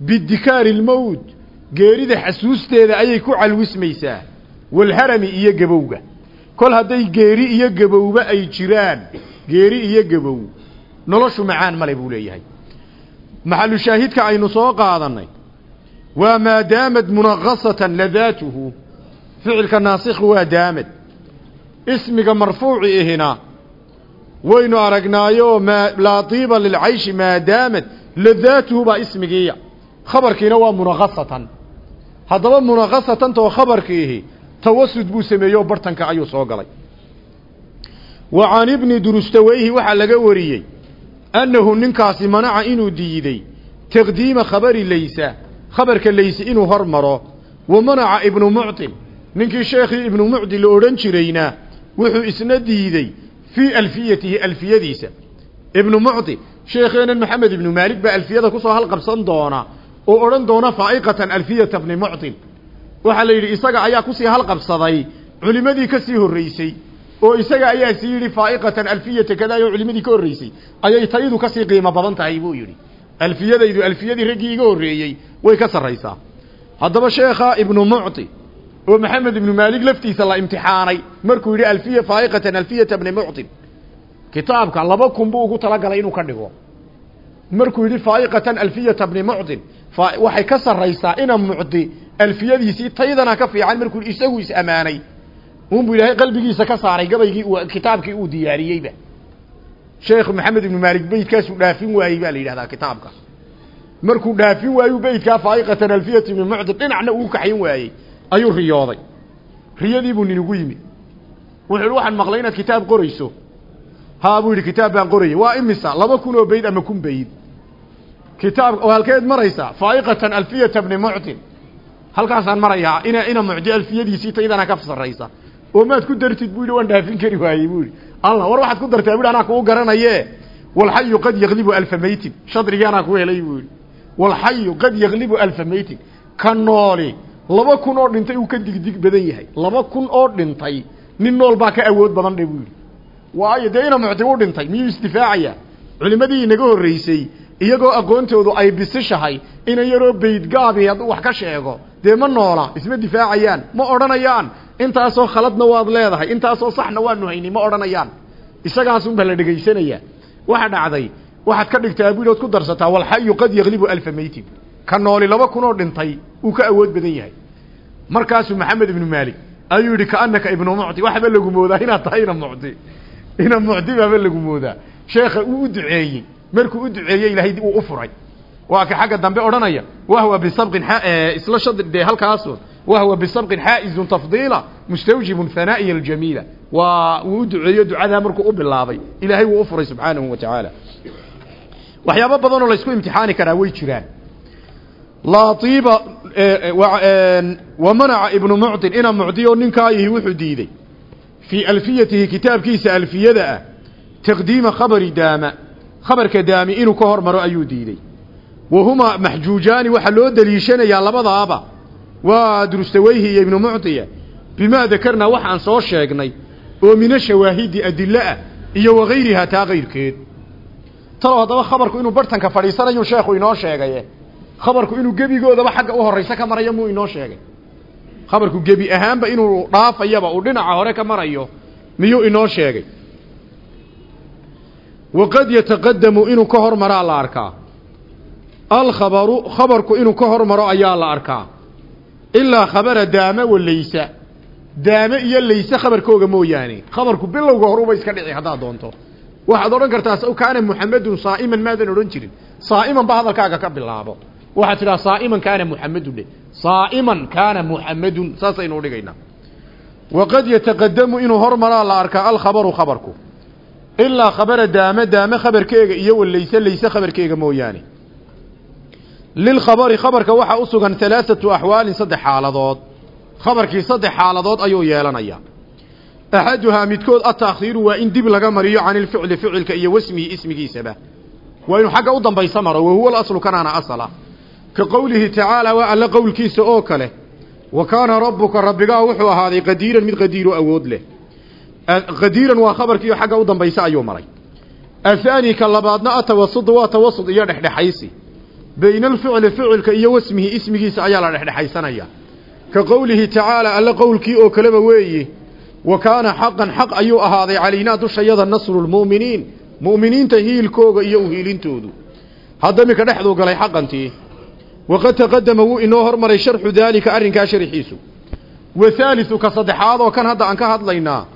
bidikaari lmowt geerida xasuusteeda ayay ku calwismaysaa walharami iyo gabowga. Kol hadday geeri iyo gabowba ay jiraan geeri iyo gabow noloshu macaan male buu leeyahay. Maxalu shaahidka aynu soo qaadannay waa maadaamad munaqasatan ladaatuhu ficilka naasikhu waa daamad. Ismiga marfuuci ihina waynu aragnaayo maa laa tiiba lilcayshi maadaamad ladaatuhu baa ismigiiya khabarkiina waa munaqasatan haddaba munaqasatantoo khabarkiihi tawasud buu sameeyey oo bartanka ayuu soo galay. Wa can ibni durustaweyhi waxaa laga wariyey annahu ninkaasi manaca inuu diiday taqdiima khabari laysa khabarka layse inuu hor maro wa manaca ibnu muctin ninkii sheekhii ibnu mucdi la odhan jirayna wuxuu isna diidey fii alfiyatihi alfiyadiisa. Ibnu mucdi sheekheenan maxamed ibnu maalik baa alfiyada ku soo halqabsan doona oo odhan doona faa'iqatan alfiyata bni muctin waxaa la yidhi isaga ayaa ku sii halqabsaday culimadii ka sii horreysay oo isaga ayaa sii yidhi faa'iqatan alfiyata kadaayo culimadii ka horreysay. Ayay taydu ka sii qiimo badan tahay buu yidhi. Alfiyadaydu alfiyadii raggii iga horreeyey way ka sarraysaa. Haddaba sheekha ibnu mucti oo maxamed ibnu maalik laftiisa la imtixaanay markuu yidhi alfiya faa'iqatan alfiyata bni muctin kitaabka laba kun buu ugu talagalay inuu ka dhigo. Markuu yidhi faa'iqatan alfiyata bni muctin waxay ka sarraysaa ina mucdi alfiyadiisii taydana ka fiican markuu isagu is ammaanay. Unbuu ilaahay qalbigiisa ka saaray gabaygii kitaabkii uu diyaariyeyba sheekh maxamed ibnu maalik beydkaasuu dhaafin waayey baa la yidhahdaa kitaabka markuu dhaafin waayu beydkaa faa'iqatan alfiyati bni muctin dhinacna uu kaxayn waayey. Ayuu riyooday. Riyadiibuu ninugu yimi wuxuu ihi waxaan maqlay inaad kitaab qorayso. Haa buu yidhi kitaab baan qorayay waa imisa laba kun oo beyd ama kun beyd kitaab oo halkeed maraysaa faa'iqatan alfiyata bni muctin halkaasaan marayaa ina ina mucdi alfiyadiisii taydana ka sarraysa. Oo maad ku dartid buu yidhi waan dhaafin kari waayey buu yidhi. Allah war waxaad ku dartaa bui anaa kuu garanaye walxayu qad yaklibu alfa maytin. Shadrigii anaa ku helay buu yidhi. Walxayu qad yaklibu alfa maytin. Ka nooli laba kun oo dhintay uu ka digdig badan yahay. Laba kun oo dhintay nin nool baa ka awood badan dhe buu yidhi. Waayo dee ina mucdi u dhintay miyuu isdifaacayaa culimadii inaga horreysay iyagoo aqoontoodu ay bisishahay inan yaroo beydgaabi hadduu wax ka sheego. Dee ma noola isma difaacayaan ma odhanayaan. Intaasoo khaladna waad leedahay intaasoo saxna waanu hayni ma odhanayaan. Isagaasunbaa la dhegaysanayaa waxa dhacday waxaad ka dhigtaa bui ood ku darsataa walxayu qad yaklibu alfa maytin. Ka nooli laba kun oo dhintay uu ka awood badan yahay. Markaasuu maxamed ibnu maalik ayuu yidhi kaanaka ibnu mucdi waxba lagu moodaa inaad tahay ina mucdi ina mucdi baaba lagu moodaa. Sheekha uu u duceeyey markuu u duceeyey ilaahay uu u furay. Waa ka xagga dambe odhanaya wahwa bisabqin isla shad dee halkaasun wahwa bisabqin xaa'izun tafdiila mustawjibun hanaa'iya aljamiila waa uu u duceeyo ducadaa markuu u bilaabay. Ilaahay wuu u furay subxaanahu wa tacaala. Waxyaabo badanoo laysku imtixaani karaa way jiraan. Laaiiba wa manaca ibnu muctin ina mucdiyo ninkaayihi wuxuu diidey fii alfiyatihi kitaabkiisa alfiyada ah taqdiima khabari daama khabarka daami inuu ka hormaro ayuu diidey. Wa humaa maxjuujaani waxaa loo deliishanayaa labadaaba. Waa durustaweyhi iyo ibnu mucdiya bimaa dakarnaa waxaan soo sheegnay oo mina shawaahidi adilo ah iyo wakayrihaa taa kayrkeed talow haddaba khabarku inuu bartanka fadhiisanayu sheekhu inoo sheegaye. Khabarku inuu gebigoodaba xagga u horraysa ka marayo muu inoo sheegay. Khabarku gebi ahaanba inuu dhaafayaba uu dhinaca hore ka marayo miyuu inoo sheegay waqad yataqadamu inuu ka hormaraa la arkaa alkhabaru khabarku inuu ka hormaro ayaa la arkaa ilaa khabara daame wa laysa daame iyo layse khabarkooga mooyaane khabarku bilowga horuba iska dhici haddaad doonto waxaad odhan kartaa kaana muxamedun saa'iman maadan odhan jirin saa'iman ba hadalkaaga ka bilaabo waxaad tidhaha saa'iman kaana muxamedun dhe saa'iman kaana muxamedun saasaynu udhigaynaa waqad yataqadamu inuu hormaraa la arkaa alkhabaru khabarku ilaa khabara daame daame khabarkeega iyo wa layse khabarkeega mooyaane lilkhabari khabarka waxaa u sugan halaathatu axwaalin saddex xaaladood khabarkii saddex xaaladood ayuu yeelanayaa axaduhaa midkood ataakhiiru waa in dib laga mariyo can ilficli ficilka iyo wasmihi ismigiisaba waa inuu xagga u dambaysa maro wahuwa alaslu kanaana asala ka qowlihi tacaala waa alla qowlkiisa oo kale wa kaana rabbuka rabbigaa wuxuu ahaaday qadiiran mid qadiiro awood leh qadiiran waa khabarkiiyo xagga u dambaysa ayuu maray. Athaani ka labaadna atawasud waa tawasud iyo dhexdhexaysi. Bayna alficli ficilka iyo wasmihi ismigiisa ayaa la dhexdhexaysanaya. Ka qowlihi tacaala alla qowlkii oo kaleba weeye wa kaana xaqan xaq ayuu ahaaday calaynaa dushayada nasru lmu'miniin mu'miniinta hiilkooga iyo uhiilintoodu hadda iminka dhexduu galay xaqantii. Waqad taqadama wuu inoo hormaray sharxu daalika arrinkaa sharxiisu. Wa haaliu ka saddexaad oo kan hadda aan ka hadlaynaa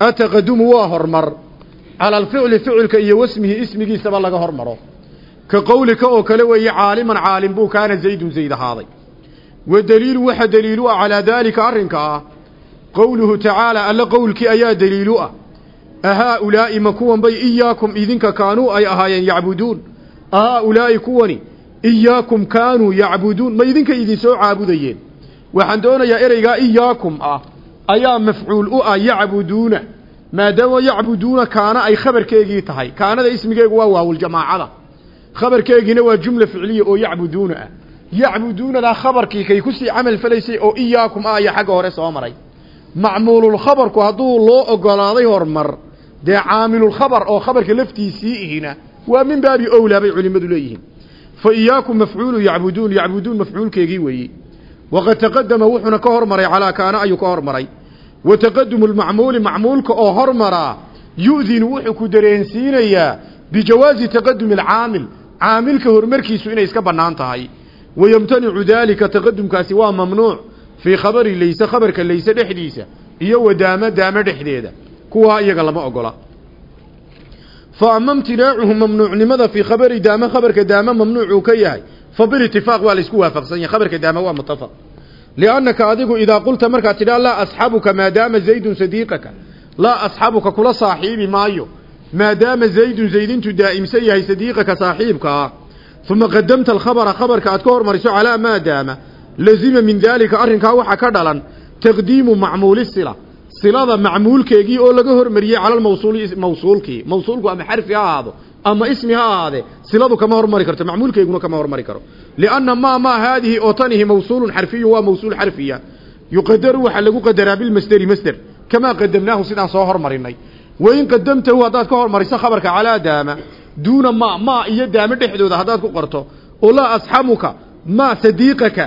ataqadumu waa hormar. Cala alficli ficilka iyo wasmihi ismigiisaba laga hormaro. Ka qowlika oo kale weeye caaliman caalim buu kaana zaydun zayd ahaaday. Wa daliilu waxa daliilu ah calaa daalika arrinka ah qowluhu tacaala alla qowlkii ayaa daliilu ah. Ahaa-ulaa'i ma kuwan bay iyaakum idinka kaanuu ay ahaayeen yacbuduun. Ahaa-ulaa'i kuwani iyaakum kaanuu yacbuduun. Ma idinka idin soo caabudayeen. Waxaan doonayaa ereygaa iyaakum ah ayaa mafcuul u ah yacbuduuna maadaama yacbuduuna kaana ay khabarkeegii tahay. Kaanada ismigeegu waa waawuljamaacada khabarkeegiina waa jumla ficliya oo yacbuduuna ah. Yacbuduunadaa khabarkii kay ku sii camal falaysay oo iyaakum ah ayaa xagga hore soo maray. Macmuululkhabarku hadduu loo ogolaaday hormar dee caamilulkhabar oo khabarka laftiisii ihina waa min baabi owlaa bay culimmadu leeyihiin. Fa iyaakum mafcuulu yacbuduun yacbuduun mafcuulkeegii weeyi waqad taqadama wuxuuna ka hormaray calaa kaana ayuu ka hormaray wa taqadumu lmacmuuli macmuulka oo hormaraa yu'dinu wuxuu ku dareensiinayaa bijawaazi taqadumi alcaamil caamilka horumarkiisu inay iska bannaan tahay wayamtanicu daalika taqadumkaasi waa mamnuuc fii khabari layse khabarka layse dhexdiisa iyo wadaamo daamo dhexdeeda kuwaa iyaga lama ogola fa ama imtinaacuhu mamnuucnimada fii khabari daamo khabarka daamo mamnuucuu ka yahay waa laysku waafaqsan yahay. Khabarka daamo waa muttafaq liannaka adigu idaa qulta markaad tidhaa laa asxabuka maadaama zaydun sadiiqaka. Laa asxabuka kula saaxiibi maayo. Maadaama zaydun zaydintu daa'imsan yahay sadiiqaka saaxiibka ah uma qadamta alkhabara khabarka aad ka hormariso calaa maadaama lazima min daalika arrinkaa waxaa ka dhalan taqdiimu macmuuli sila. Silada macmuulkeegii oo laga hormariyey cala lmawsuuli mawsuulkii. Mawsuulku ama xarfi ha ahaado ama ismi ha ahaadee siladu kama hormari karto macmuulkeeguna kama hormari karo. Lianna maa maa haadihi oo tanihi mawsuulun xarfiyun waa mawsuul xarfiya. Yuqadaru waxaa lagu qadaraa bilmasderi masder kamaa qadamnaahu sidaan soo hormarinay. Wain qadamtahu haddaad ka hormariso khabarka calaa daama duuna ma maa iyo daamo dhexdooda haddaad ku qorto. Oo laa asxamuka maa sadiiqaka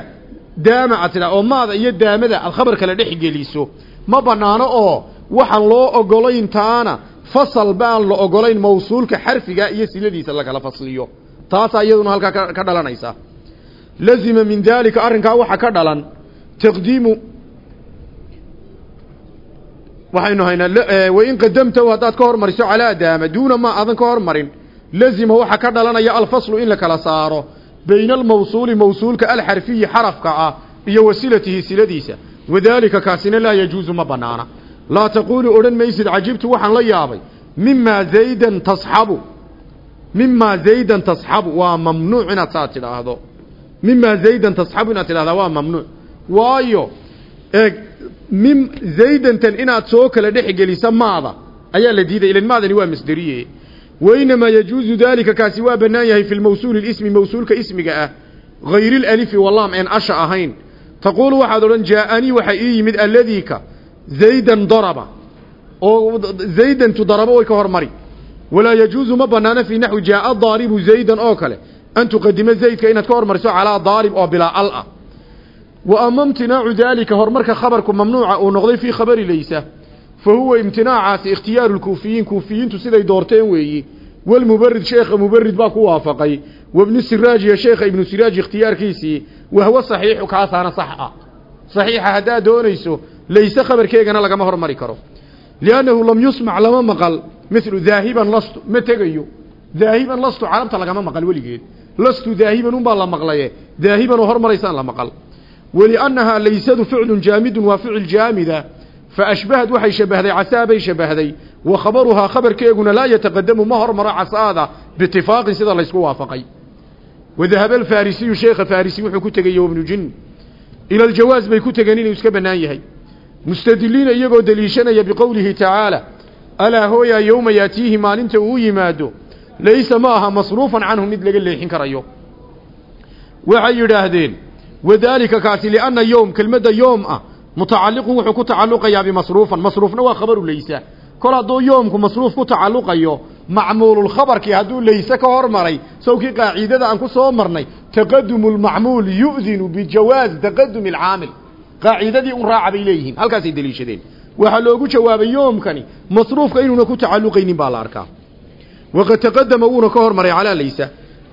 daama aad tidhaa oo maada iyo daamada aad khabar kale dhex geliso. Ma bannaano oo waxaan loo ogolayn taana fasal baan la ogolayn mawsuulka xarfiga iyo siladiisa lakala fasliyo. Taasaa iyaduna halkaa ka dhalanaysa. Lazima min daalika arrinkaa waxaa ka dhalan taqdiimu waxaynu haynaa wain qadamtahu haddaad ka hormariso calaa daama duuna maa aadan ka hormarin lazima waxaa ka dhalanaya alfaslu in la kala saaro bayna almawsuuli mawsuulka alxarfiyi xarafka ah iyo wasilatihi siladiisa. Wadaalika kaasina laa yajuusu ma banaana laa taquulu odhan maysid cajibtu waxaan la yaabay. Mimaa zaydan tasxabu. Mimaa zaydan tasxabu. Waa mamnuuc inaad saa tidhaahdo. Mimaa zaydan tasxabu inaad tidhahdaa waa mamnuuc. Waayo eeg mim zaydantan inaad soo kala dhex gelisa maada. Ayaa la diiday ilan maadani waa masderiye wainamaa yajuusu daalika kaasi waa bannaan yahay fi lmawsuuli lismi mawsuulka ismiga ah. Hayri lalifi walaam een asha ahayn. Taquulu waxaad odhan jaaanii waxaa ii yimid alladiika zaydan daraba oo zaydantu darabo way ka hormari walaa yajuusu ma banaano fii naxwi jaaa daaribu zaydan oo kale an tuqadimo zaydka inaad ka hormariso calaa daarib oo bilaa al ah wa ama imtinaacu daalika horumarka khabarku mamnuuca uu noqday fii khabari laysa fa huwa imtinaacaasi ikhtiyaaru lkuufiyiin kuufiyiintu siday doorteen weeyi walmubarid sheekha mubarid baa ku waafaqay wabnu siraaj iyo sheekha ibnu siraaj ikhtiyaarkiisii wahwa saxiixu kaasaana sax ah haddaad doonayso layse khabarkeegana lagama hormari karo liannahu lam yusmac lama maqal milu daahiban lastu ma tegayo daahiban lastu carabta lagama maqal weligeed lastu daahiban unbaa la maqlaye daahiban oo hormaraysaan la maqal waliannahaa laysadu ficlun jaamidun waa ficil jaamida faashbahad waxay shabahday casaa bay shabahday wa khabaruhaa khabarkeeguna laa yataqadamu ma hormaro casaada biitifaaqin sida laysku waafaqay wadahaba alfarisiyu sheekha farisi wuxuu ku tegey ibnu jin ila aljawaaz bay ku tegeen inuu iska bannaan yahay mustadiliina iyagoo deliishanaya biqowlihi tacaala alaa hooyaa yowma yaatiihi maalinta uu yimaado laysa ma aha masruufan canhu mid laga leexin karayo. Waxay yidhaahdeen wadaalika kaasi lianna yowm kelmadda yoom ah mutacalliqun wuxuu ku tacalluqayaa bimasruufan masruufna waa khabaru laysa kol hadduu yoomku masruuf ku tacalluqayo macmuululkhabarkii hadduu layse ka hormaray sawkii qaaciidada aan ku soo marnay taqadumu lmacmuul yu'dinu bijawaaz taqadumi alcaamil qaaciidadii un raaca bay leeyihiin. Halkaasay deliishadeen. Waxaa loogu jawaabay yoomkani masruufka inuuna ku tacalluqaynin baa la arkaa. Waqad taqadama wuuna ka hormaray calaa laysa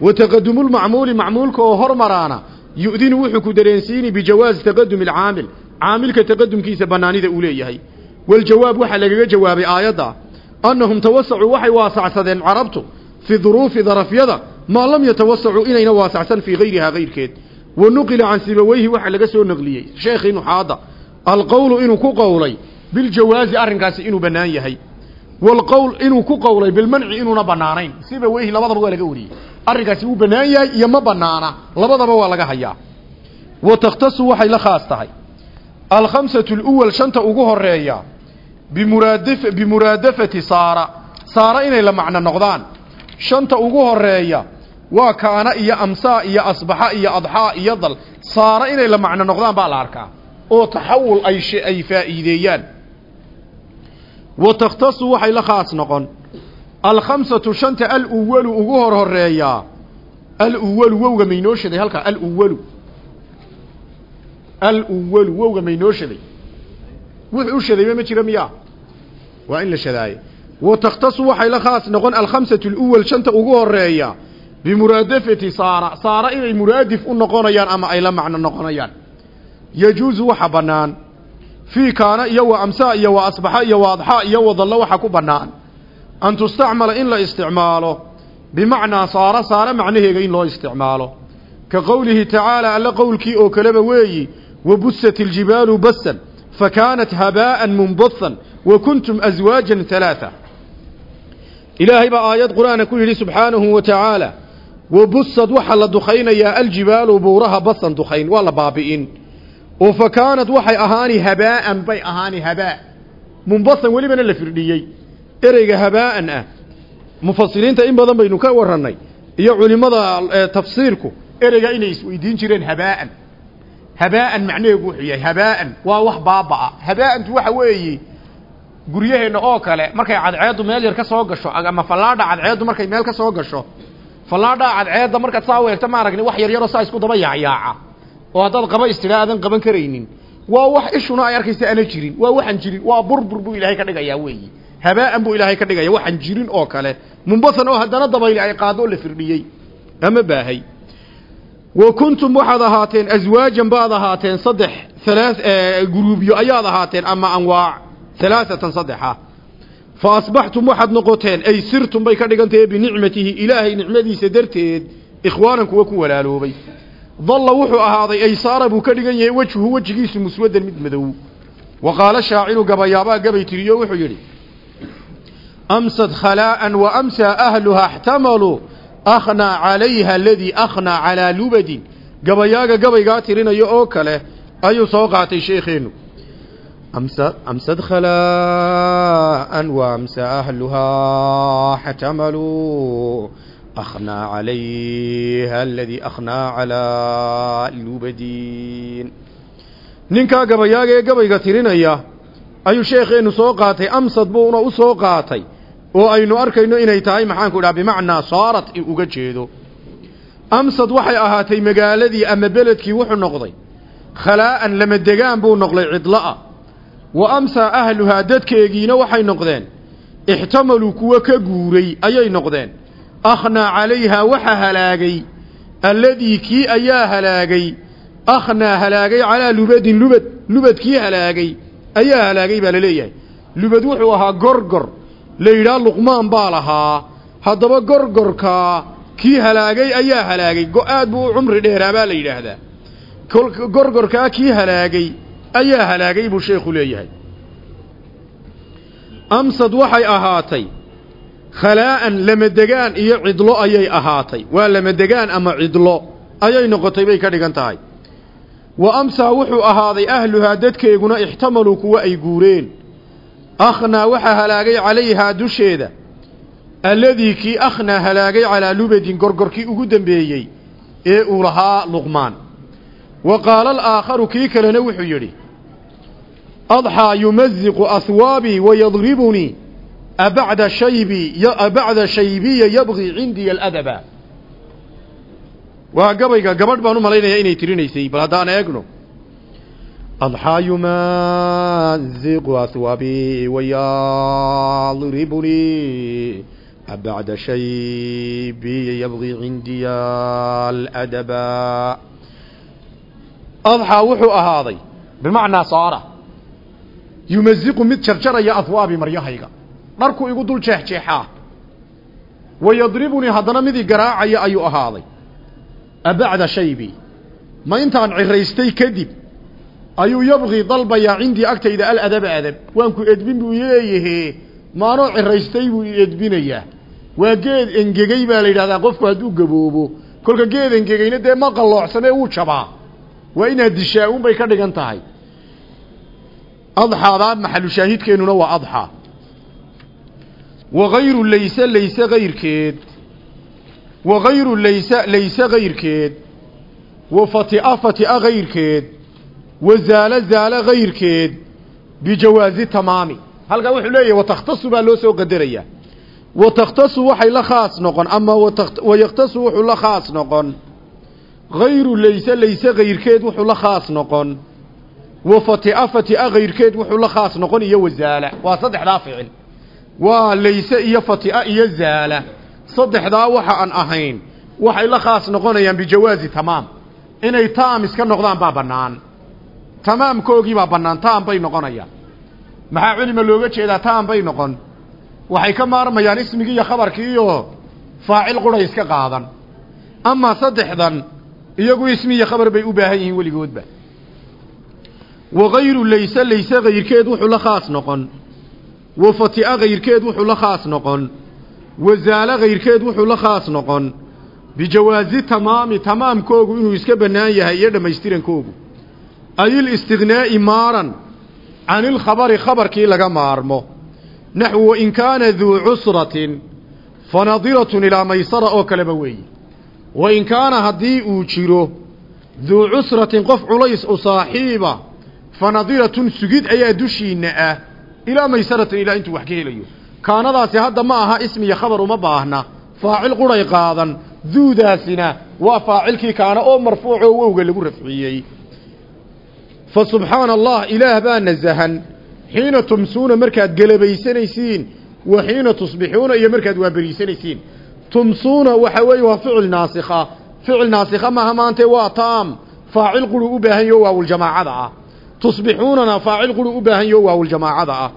wa taqadumulmacmuuli macmuulka oo hormaraana yu'dinu wuxuu ku dareensiini bijawaazi taqadumi alcaamil. Caamilka taqadumkiisa bannaanida uu leeyahay. Waljawaab waxaa lagaga jawaabay aayadda annahum tawasacuu waxay waasacsadeen carabtu fii duruufi darafyada maa lam yatawasacuu inayna waasacsan fii hayrihaa hayrkeed wa nuqila can sibaweyhi waxaa laga soo naqliyey. Sheekhii nuxaadda alqowlu inuu ku qowlay biljawaazi arrinkaasi inuu bannaan yahay. Walqowl inuu ku qowlay bilmanci inuuna bannaanayn. Sibaweyhi labadaba waa laga wariyey. Arrinkaasi wuu bannaan yahay iyo ma bannaana labadaba waa laga hayaa. Wa takhtasu waxay la khaas tahay. Alkhamsatu luwal shanta ugu horreeya bimuraadaf bimuraadafati saara. Saara inay la macno noqdaan. Shanta ugu horreeya waa kaana iyo amsaa iyo asbaxa iyo adxaa iyo dal. Saara inay la macno noqdaan baa la arkaa. Oo taxawul ay ay faa'iideeyaan. Wa takhtasu waxay la khaas noqon. Alkhamsatu shanta aluwalu ugu hor horeeyaa aluwalu wowga maynoo shaday halkaa aluwalu. Aluwalu wowga maynoo shaday wuxuu u shadayba ma jira miyaa? Waa in la shadaaye wa takhtasu waxay la khaas noqon. Alkhamsatu aluwal shanta ugu horreeya bimuraadafati saara saara inay muraadif u noqonayaan ama ay la macno noqonayaan. Yajuusu waxa bannaan. Fii kaana iyo wa amsaa iyo wa asbaxa iyo wa adxaa iyo wa dallo waxa ku bannaan. An tustacmala in la isticmaalo bimacnaa saara saara macnaheega in loo isticmaalo. Ka qowlihi tacaala alla qowlkii oo kaleba weeyi wabusat iljibaalu basan fakaanat habaa'an munbathan wa kuntum aswaajan halaaa ilaahay baa aayad qur'aana ku yidhi subxaanahu wa tacaala wabusad waxaa la dukhaynayaa aljibaalu buuraha basan dukhayn waa la baabi'in oo fa kaanad waxay ahaani habaa'an bay ahaani habaa munbasan welibana la firdhiyey ereyga habaa'an ah mufasiriinta in badan baynu ka warrannay iyo culimmada tafsiirku ereyga inay isweydiin jireen habaa'an habaa'an macnaheegu wuxuu yahay habaa'an waa wax baaba'a habaa'antu waxa weeye guryaheenna oo kale markay cadceeddu meel yar ka soo gasho ama fallaadha cadceeddu markay meel ka soo gasho fallaadha cadceedda markaad saa weegto ma aragni wax yar yaroo saa isku daba yaacyaaca oo haddaad qaba istidhaa aadan qaban karaynin. Waa wax ishuna ay arkaysa ana jirin. Waa waxaan jirin. Waa burbur buu ilaahay ka dhigayaa weeyi. Habaa'an buu ilaahay ka dhigaya waxaan jirin oo kale. Munbasan oo haddana dabayli ay qaado oo la firdhiyey. Ama baahay. Wa kuntum waxaad ahaateen aswaajan baad ahaateen saddex halaa guruubyo ayaad ahaateen ama anwaac halaaatan saddexa fa asbaxtum waxaad noqoteen ay sirtum bay ka dhigantahe binicmatihi ilaahay nicmadiisa darteed ikhwaanan kuwa ku walaaloobay. Dalla wuxuu ahaaday ay saara buu ka dhigan yahay wejhu wejigiisu muswaddan mid madow. Wa qaala shaaciru gabayaabaa gabay tiriyo wuxuu yidhi amsad khalaa'an wa amsaa ahluha اxtamaluu akhnaa calayha aladii akhnaa calaa lubadin. Gabayaaga gabaygaa tirinayo oo kale ayuu soo qaatay sheekheennu khalaa'an wa amsaa ahluhaa xtamaluu akhnaa calayha aladii akhnaa calaa lubadin ninkaa gabayaaga ee gabayga tirinaya ayuu sheekheennu soo qaatay amsad buuna u soo qaatay oo aynu arkayno inay tahay maxaanku idhaha bimacnaa saarat in uga jeedo amsad waxay ahaatay magaaladii ama beledkii wuxuu noqday khalaa'an lama degaan buu noqday cidla'a wa amsaa ahluhaa dadkeegiina waxay noqdeen. Ixtamaluu kuwa ka guuray ayay noqdeen. Akhnaa calayhaa waxa halaagay. Alladii kii ayaa halaagay. Akhnaa halaagay calaa lubadin lubad lubadkii halaagay ayaa halaagay baa la leeyahay. Lubad wuxuu ahaa gorgor. La yidhaha luqmaan baa lahaa. Haddaba gorgorkaa kii halaagay ayaa halaagay. Go'aad buu u cumri dheeraa la yidhaahdaa. Gorgorkaa kii halaagay ayaa halaagay buu sheekhu leeyahay. Amsad waxay ahaatay khalaa'an lamadegaan iyo cidlo ayay ahaatay. Waa lamadegaan ama cidlo ayay noqotay bay ka dhigan tahay. Wa amsaa wuxuu ahaaday ahluhaa dadkeeguna ixtamaluu kuwa ay guureen. Akhnaa waxaa halaagay calayhaa dusheeda alladii kii akhnaa halaagay calaa lubadin gorgorkii ugu dembeeyey ee uu lahaa luqmaan. Wa qaala alaakharu kii kalena wuxuu yidhi yumaziqu ahwaabii wayadribunii abacda shaybi abacda shaybiya yabgii cindiya aladaba waa gabayga gabadh baan u malaynayaa inay tirinaysay bal haddaan eegno adxaa yumaziqu ahwaabii wayadribunii abacda shaybiya yabgii cindiya aladaba adxaa wuxuu ahaaday bimacnaa saara yumaziqu mid jarjaraya ahwaabi maryahayga. Dharku igu dul jeexjeexaa. Wayadribunii haddana midii garaacaya ayuu ahaaday. Abacda shaybi. Ma intaan ciraystay kadib ayuu yabqii dalbayaa cindii agtayda aladaba adab waanku edbin buu leeyahe maanoo ciraystay buu edbinayaa. Waa geed engegey baa la yidhahdaa qofku hadduu gaboobo. Kolka geed engegeyna dee ma qalloocsamee wuu jabaa. Waa inaad dishaa un bay ka dhigan tahay adxaadaa maxalu shaahidkeennuna waa adxaa wagayru layse layse kayrkeed wagayru layse layse kayrkeed wa fatia fatia kayrkeed wa zaalo zaalo kayrkeed bijawaazi tamaami halkaa wuxuu leeyahay watakhtasu baa loo soo qadarayaa watakhtasu waxay la khaas noqon ama wayakhtasu wuxuu la khaas noqon hayru layse layse kayrkeed wuxuu la khaas noqon wa fatia kayrkeed wuxuu la khaas noqon iyo wazaala. Waa saddexdaa ficil. Waa layse iyo fatia iyo zaala. Saddexdaa waxa aan ahayn. Waxay la khaas noqonayaan bijawaazi tamaam. Inay taam iska noqdaan baa bannaan. Tamaamkoogii baa bannaan. Taam bay noqonayaan. Maxaa culima looga jeedaa taam bay noqon? Waxay ka maarmayaan ismigii iyo khabarkii iyo faacil quray iska qaadan. Amaa saddexdan iyagu ismi iyo khabar bay u baahan yihiin weligoodba wagayru layse layse kayrkeed wuxuu la khaas noqon. Wa fatia kayrkeed wuxuu la khaas noqon. Wazaalo kayrkeed wuxuu la khaas noqon. Bijawaazi tamaami tamaamkoogu inuu iska bannaan yahay iyo dhammaystirankoogu. Ayil istignaa'i maaran canilkhabari khabarkii laga maarmo. Naxwu wain kaana duu cusratin fa nadiratun ilaa maysara oo kaleba weeye wain kaana haddii uu jiro duu cusratin qof culays u saaxiiba fa nadiratun sugid ayaa dushiinna ah. Ilaa maysaratin ilaa intuu wax ka helayo. Kaanadaasi hadda ma aha ismi iyo khabar uma baahna. Faacil quray qaadan. Duudaasina waa faacilkii kaana oo marfuucoo wowga lagu rafciyey. Fa subxaana allah ilaah baa nasahan. Xiina tumsuuna markaad gelabaysanaysiin wa xiina tusbixuuna iyo markaad waaberiisanaysiin tumsuuna waxa weeye waa ficil naasikha ficil naasikha maaha maante waa taam. Faacil quru u baahan yaho waawuljamaacada ah tusbixuunana faacil quru u baahan yaho waawuljamaacada ah.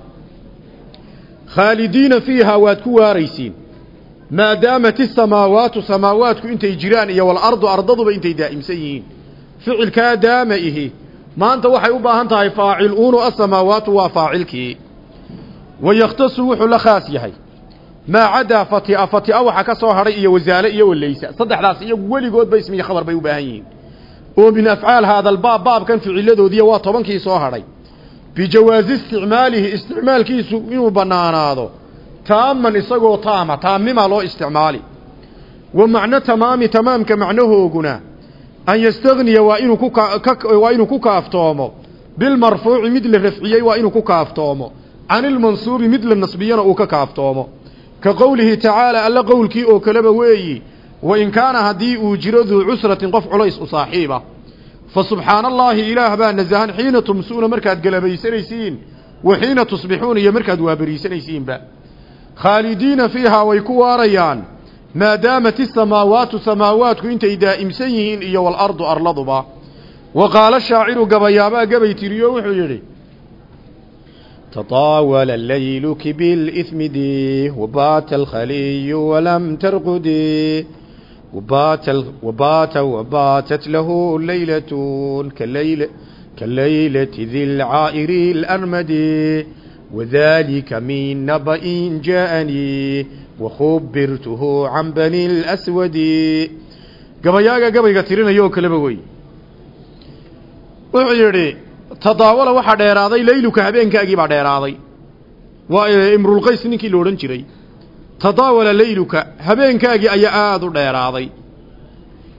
Khaalidiina fiihaa waad ku waaraysiin. Maadaamat isamaawaatu samaawaatku intay jiraan iyo walardu ardaduba intay daa'imsan yihiin. Ficilkaa daama ihi. Maanta waxay u baahan tahay faaciluunu asamaawaatu waa faacilkii. Wayakhtasu wuxuu la khaas yahay. Maa cadaa fatia fatia waxa ka soo hadhay iyo wasaale iyo walaysa saddexdaas iyagu weligoodba ismiyo khabar bay u baahan yihiin oo min afcaal haadalbaab baabkan ficiladoodiiya waa tobankii soo hadhay. Bijawaazi isticmaalihi isticmaalkiisu inuu bannaanaado. Taaman isagoo taama taamnimaa loo isticmaali. Wa macno tamaami tamaamka macnahooguna an yastagniya waa inuu ku waa inuu ku kaaftoomo. Bilmarfuuci mid la rafciyey waa inuu ku kaaftoomo. Canilmansuubi mid la nasbiyana uu ka kaaftoomo. Ka qowlihi tacaala alla qowlkii oo kaleba weeyi wa in kaana haddii uu jiro duu cusratin qof culays u saaxiiba fa subxaana allaahi ilaah baa nasahan xiina tumsuuna markaad galabaysanaysiin wa xiina tusbixuuna iyo markaad waaberiisanaysiinba khaalidiina fiihaa way ku waarayaan maadaamat isamaawaatu samaawaatku intay daa'imsan yihiin iyo walardu arladuba wa qaala shaaciru gabayaabaa gabay tiriyo wuxuu yidhi تطاول الليل بالإثم دي وبات الخلي ولم ترقدي وبات ال... وبات وباتت له ليلة كالليلة كالليلة ذي العائر الأرمدي وذلك من نبأ جاءني وخبرته عن بني الأسود قبياغا قبيغا ترين يو كلبوي wuxuu yidhi tadaawala waxaa dheeraaday layluka habeenkaagii baa dheeraaday waa imrulqays ninkii la odhan jiray tadaawala layluka habeenkaagii ayaa aada u dheeraaday.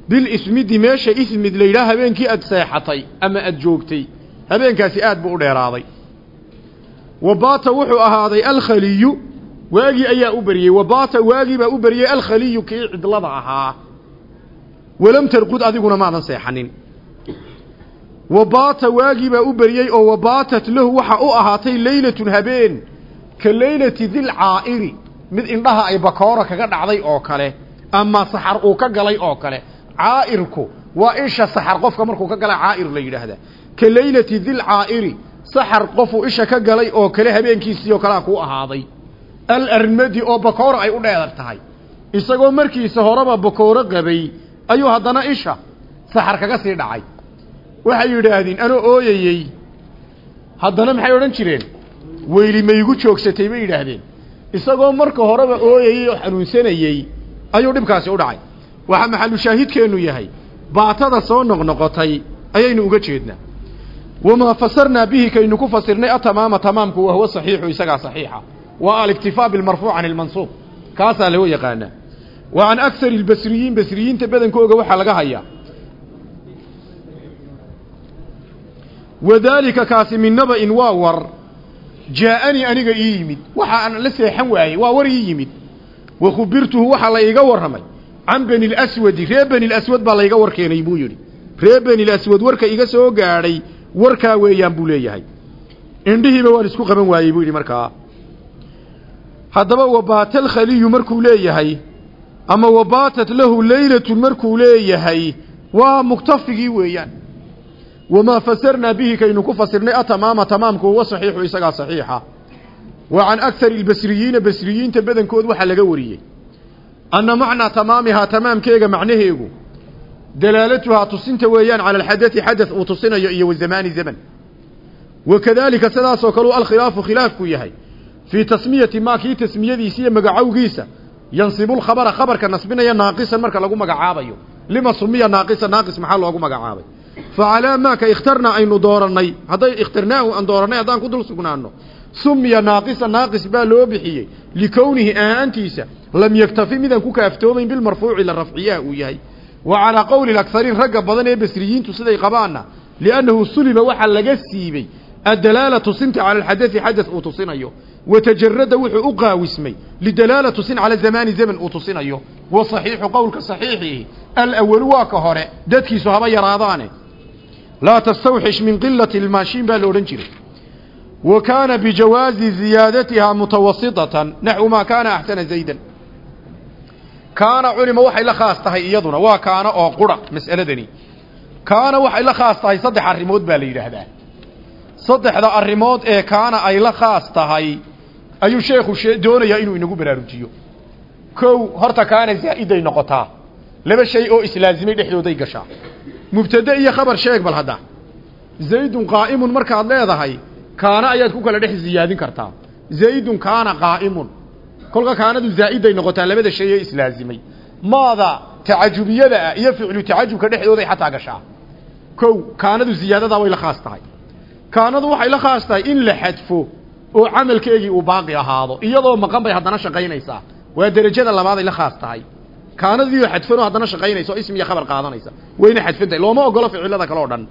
Bilismidi meesha ismid la yidhaha habeenkii aad seexatay ama aad joogtay habeenkaasi aad buu u dheeraaday. Wabaata wuxuu ahaaday alkhaliyu waagii ayaa u beriyey wabaata waagii baa u beriyey alkhaliyu kii cidlada ahaa. Walam tarqud adiguna maadan seexanin. Wabaata waagii baa u beriyey oo wabaatat lahu waxa u ahaatay leylatun habeen ka leylati dilcaa'iri mid indhaha ay bakoora kaga dhacday oo kale ama saxar uu ka galay oo kale. Caa'irku waa isha saxar qofka markuu ka gala caa'ir la yidhaahdaa ka leylati dilcaa'iri saxar qofuu isha ka galay oo kale habeenkiisii oo kalea kuu ahaaday. Alarmadi oo bakoora ay u dheedar tahay. Isagoo markiisa horeba bakooro qabay ayuu haddana isha saxar kaga sii dhacay. Waxay yidhaahdeen anoo ooyayey. Haddana maxay odhan jireen? Weyli maygu joogsatay bay yidhaahdeen isagoo marka horeba ooyayey oo xanuunsanayey ayuu dhibkaasi u dhacay. Waxaa maxalu shaahidkeennu yahay baatada soo noqnoqotay ayaynu uga jeednaa wamaa fasarnaa bihi kaynu ku fasirnay atamaama tamaamku wa huwa saxiixu isagaa saxiixa. Waa aliktifaa bilmarfuuc can ilmansuub kaasaa loo yaqaanaa wa can aksari albasriyiin basriyiinta badankooga waxaa laga hayaa. Wadaalika kaasi min naba-in waa war jaa-anii aniga ii yimid. Waxa aan la seexan waayey waa war ii yimid. Wa khubirtuhu waxaa la iiga warramay. Can bani laswadi ree bani laswad baa layga war keenay buu yidhi. Ree bani laswad warka iga soo gaadhay warkaa weeyaan buu leeyahay. Indhihiiba waan isku qaban waayey buu yidhi markaa. Haddaba wabaata alkhaliyu markuu leeyahay ama wabaatat lahu leylatun markuu leeyahay waa muktafigii weeyaan wamaa fasarnaa bihi kaynu ku fasirnay atamaama tamaamku huwa saxiixu isagaa saxiixa wa can aksari albasriyiina basriyiinta badankood waxaa laga wariyey anna macnaa tamaamihaa tamaamkeega macnaheegu dalaalatuhaa tusinta weeyaan cala alxadai xadad uu tusinayo iyo wazamaani zaman wakadaalika sidaasoo kaleu alkhilaafu khilaafku yahay fii tasmiyati maa kii tasmiyadiisa iyo magacowgiisa yansibulkhabara khabarka nasbinaya naaqisan marka lagu magacaabayo lima sumiya naaqisa naaqis maxaa loogu magacaabay fa calaa maaka ikhtarnaa aynu doorannay hadday ikhtarnaahu aan doorannay haddaan ku dul sugnaanno sumiya naaqisa naaqis baa loo bixiyey likownihi ahaantiisa lam yaktafi midaan ku kaaftoomayn bilmarfuuci la rafciyaha uu yahay wa calaa qowli aksariin ragga badan ee basriyiintu siday qabaanna liannahu suliba waxaa laga siibey addalaala tusinta cala xadad uu tusinayo watajarada wuxuu u qaawismay lidalaala tusin cala zamaani zaman uu tusinayo wa saxiixu qowlka saxiixihi alawalu laa tastawxish min qilati lmaashiin baa la odhan jiray wa kaana bijawaazi ziyaadatihaa mutawasitatan naxwu maa kaana axsana zaydan kaana culima waxay la khaas tahay iyaduna waa kaana oo qura mas'aladani kaana waxay la khaas tahay saddex arrimood baa la yidhaahdaa saddexda arrimood ee kaana ay la khaas tahay ayuu sheekhu doonayaa inuu inagu baraarujiyo kow horta kaana zaa'iday noqotaa laba shay oo islaasimay dhexdooday gashaa mubtade iyo khabar sheeg bal hadda. Zaydun qaa'imun markaad leedahay kaana ayaad ku kala dhex ziyaadin kartaa. Zaydun kaana qaa'imun. Kolka kaanadu zaa'iday noqotaa labada shay ee islaasimay maada tacajubiyada ah iyo ficlu tacajubka dhexdooday xataa gashaa. Kow kaanadu ziyaadadaa way la khaas tahay. Kaanadu waxay la khaas tahay in la xadfo oo camalkeegii uu baaqi ahaado iyadoo maqan bay haddana shaqaynaysaa. Waa derajada labaaday la khaas tahay kaanadiioo xadfanoo haddana shaqaynaysa oo ism iyo khabar qaadanaysa. Wayna xadfantahay looma ogolo ficilada kale o dhan.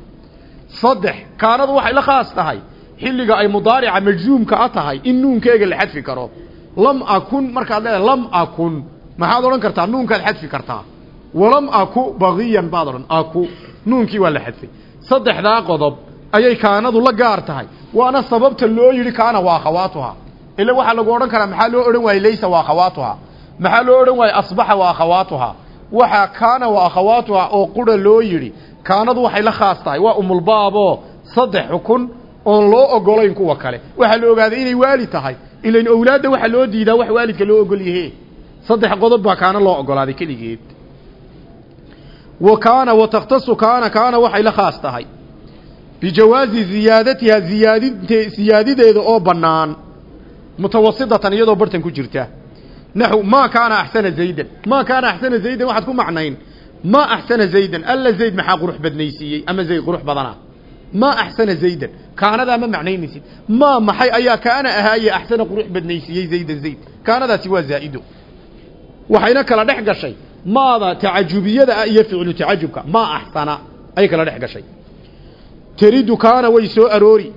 Saddex kaanadu waxay la khaas tahay xilliga ay mudaarica majzuumka a tahay in nuunkeega la xadfi karo. Lam akun markaad leedahay lam akun maxaad odhan kartaa nuunkaad xadfi kartaa. Walam aku bagiyan baad odhan aku nuunkii waa la xadfay. Saddexdaa qodob ayay kaanadu la gaar tahay. Waana sababta loo yidhi kaana waa akhawaatuha ila waxaa lagu odhan karaa maxaa loo odhan waayey laysa waa akhawaatuha maxaa loo odhan waayey asbaxa waa akhawaatuha. Waxaa kaana waa akhawaatuha oo qura loo yidhi. Kaanadu waxay la khaas tahay. Waa umulbaaboo saddex xukun oon loo ogolayn kuwa kale. Waxaa la ogaaday inay waali tahay. Ilain owlaadda waxaa loo diidaa wax waalidka loo ogol yahe saddex qodob baa kaana loo ogolaaday keligeed. Wa kaana wa takhtasu kaana kaana waxay la khaas tahay. Bijawaazi ziyaadatiha ziyaadinte siyaadideeda oo bannaan. Mutawasidatan iyadoo bartan ku jirta naxw maa kaana axsana zaydan maa kaana axsana zaydan waxaad ku macnayn maa axsana zaydan alla zayd maxaa qurux badnaysiiyey ama zayd qurux badana maa axsana zaydan kaanadaa ma macnaynaysid maa maxay ayaa kaana ahaaye axsana qurux badnaysiiyey zaydan zayd kaanadaasi waa zaa'ido waxayna kala dhex gashay maada tacajubiyada ah iyo ficlu tacajubka maa axsana ayay kala dhex gashay taridu kaana way soo aroori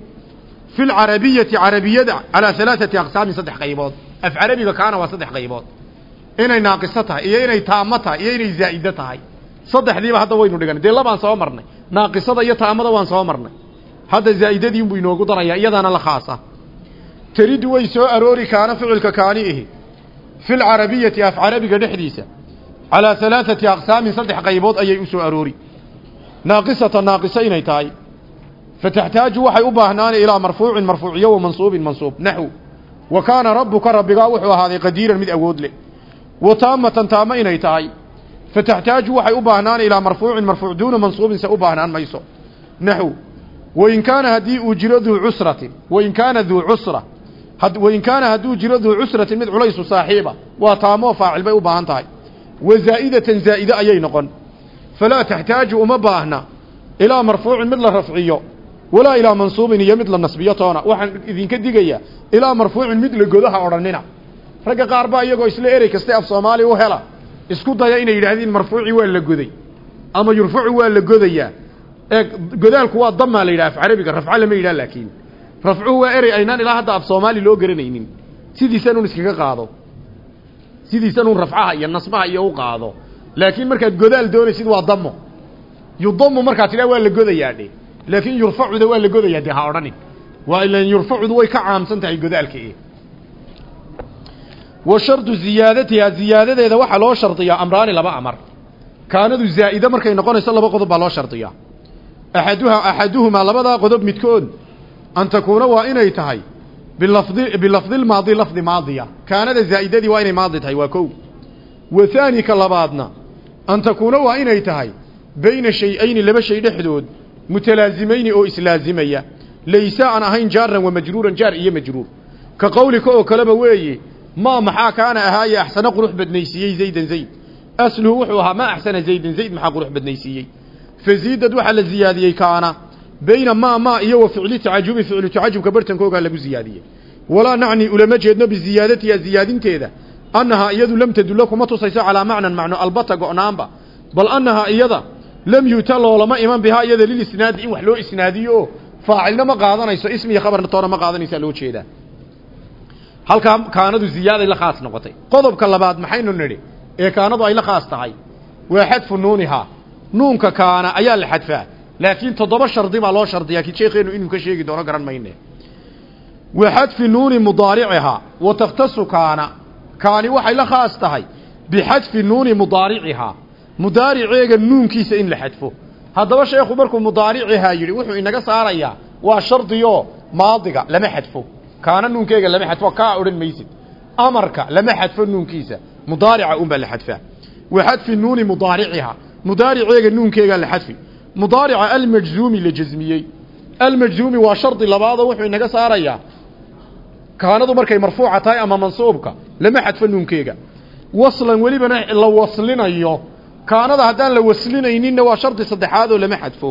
fi lcarabiyati carabiyada calaa alaaati aqsaamin saddex qaybood af carabiga kaana waa saddex qaybood. Inay naaqiso tahay iyo inay taamo tahay iyo inay zaa'ido tahay. Saddexdiiba hadda waynu dhiganay dee labaan soo marnay. Naaqisada iyo taamada waan soo marnay. Hadda zaa'idadii unbuu inoogu darayaa iyadaana la khaasa. Taridu way soo aroori kaana ficilka kaani ihi. Fi lcarabiyati af carabiga dhexdiisa. Calaa alaaati aqsaamin saddex qaybood ayay u soo aroori. Naaqisata naaqiso inay tahay. Fataxtaaju waxay u baahnaana ilaa marfuucin marfuuciyo wa mansuubin mansuub. Naxw wa kaana rabbuka rabbigaa wuxuu ahaaday qadiiran mid awood leh. Wa taamatan taamo inay tahay. Fataxtaaju waxay u baahnaan ilaa marfuucin marfuuc duuna mansuubin se u baahnaan mayso. Naxw wain kaana haddii uu jiro duu cusratin wain kaana duu cusra wain kaana hadduu jiro duu cusratin mid culaysu saaxiiba waa taamoo faacil bay u baahan tahay. Wa zaa'idatan zaa'ide ayay noqon. Falaa taxtaaju uma baahna ilaa marfuucin mid la rafciyo walaa ilaa mansuubin iyo mid la nasbiyo toona. Waxaan idinka digayaa ilaa marfuucin mid la godaha odhanina. Ragga qaar baa iyagoo isla erey kaste af soomaaliya u hela. Isku daya inay yidhaahdeen marfuuci waa la goday ama yurfacu waa la godayaa. Ee godaalku waa damaa la yidhaha af carabiga rafca lama yidhaha laakiin rafcuhu waa erey aynaan ilaa hadda af soomaali loo garanaynin. Sidiisan un iskaga qaado. Sidiisan un rafcaha iyo nasbaha iyo u qaado. Laakiin markaad godaal doonaysid waa damo yudamu markaad tidhaha waa la godayaa dhe laakiin yurfacuda waa la godayaa dee ha odhanin. Waa ilan yurfacudu way ka caamsan tahay godaalka e wa shardu ziyaadatihaa ziyaadadeeda waxaa loo shardiyaa amraani laba amar. Kaanadu zaa'ide markay noqonayso laba qodob baa loo shardiyaa. Axaduha axaduhumaa labadaa qodob midkood an takuuna waa inay tahay bilafdi bilafdilmaadi lafdi maadiya. Kaanada zaa'idadii waa inay maadi tahay waa kow. Wa haani ka labaadna an takuuna waa inay tahay bayna shay-ayni laba shay dhexdood mutalaazimayni oo islaazimaya laysa aan ahayn jaaran wa majruuran jaar iyo majruur. Ka qowlika oo kaleba weeye maa maxaa kaana ahaaye axsana qurux badnaysiiyey zaydan zayd? Asluhu wuxuu ahaa maa axsana zaydan zayd maxaa qurux badnaysiiyey? Faziidad waxaa la ziyaadiyey kaana bayna maa maa iyo wa ficli tacajubi ficlu tacajubka bartankoogaa lagu ziyaadiyey. Walaa nacni ulama jeedno biziyaadatiha ziyaadinteeda annahaa iyadu lam tadulla kuma tusayso calaa macnan macno albata go'naanba bal annahaa iyada lam yuta loolama iman bihaa iyada lilisnaadi in wax loo isnaadiyo oo faacilna ma qaadanayso ismi iyo khabarna toona ma qaadanaysaa loo jeedaa. Halkaa kaanadu ziyaaday la khaas noqotay. Qodobka labaad maxaynu nidhi? Ee kaanadu ay la khaas tahay waa xadfu nuunihaa nuunka kaana ayaa la xadfaa laakiin toddoba shardi baa loo shardiyaa ki sheekheenu inuu ka sheegi doono garan mayne. Wa xadfi nuuni mudaaricihaa wa takhtasu kaana. Kaani waxay la khaas tahay bixadfi nuuni mudaaricihaa mudaariceega nuunkiisa in la xadfo. Haddaba sheekhu markuu mudaaricihaa yidhi wuxuu inaga saarayaa waa shardiyo maadiga lama xadfo. Kaana nuunkeega lama xadfo kaa odhan maysid. Amarka lama xadfo nuunkiisa. Mudaarica unbaa la xadfaa. Wa xadfi nuuni mudaaricihaa. Mudaariceega nuunkeegaa la xadfi. Mudaarica almajzuumi la jasmiyey almajzuumi waa shardi labaadoo wuxuu inaga saarayaa kaanadu markay marfuuca tahay ama mansuubka lama xadfo nuunkeega waslan welibana la waslinayo kaanada haddaan la waslinayninna waa shardi saddexaad oo lama xadfo.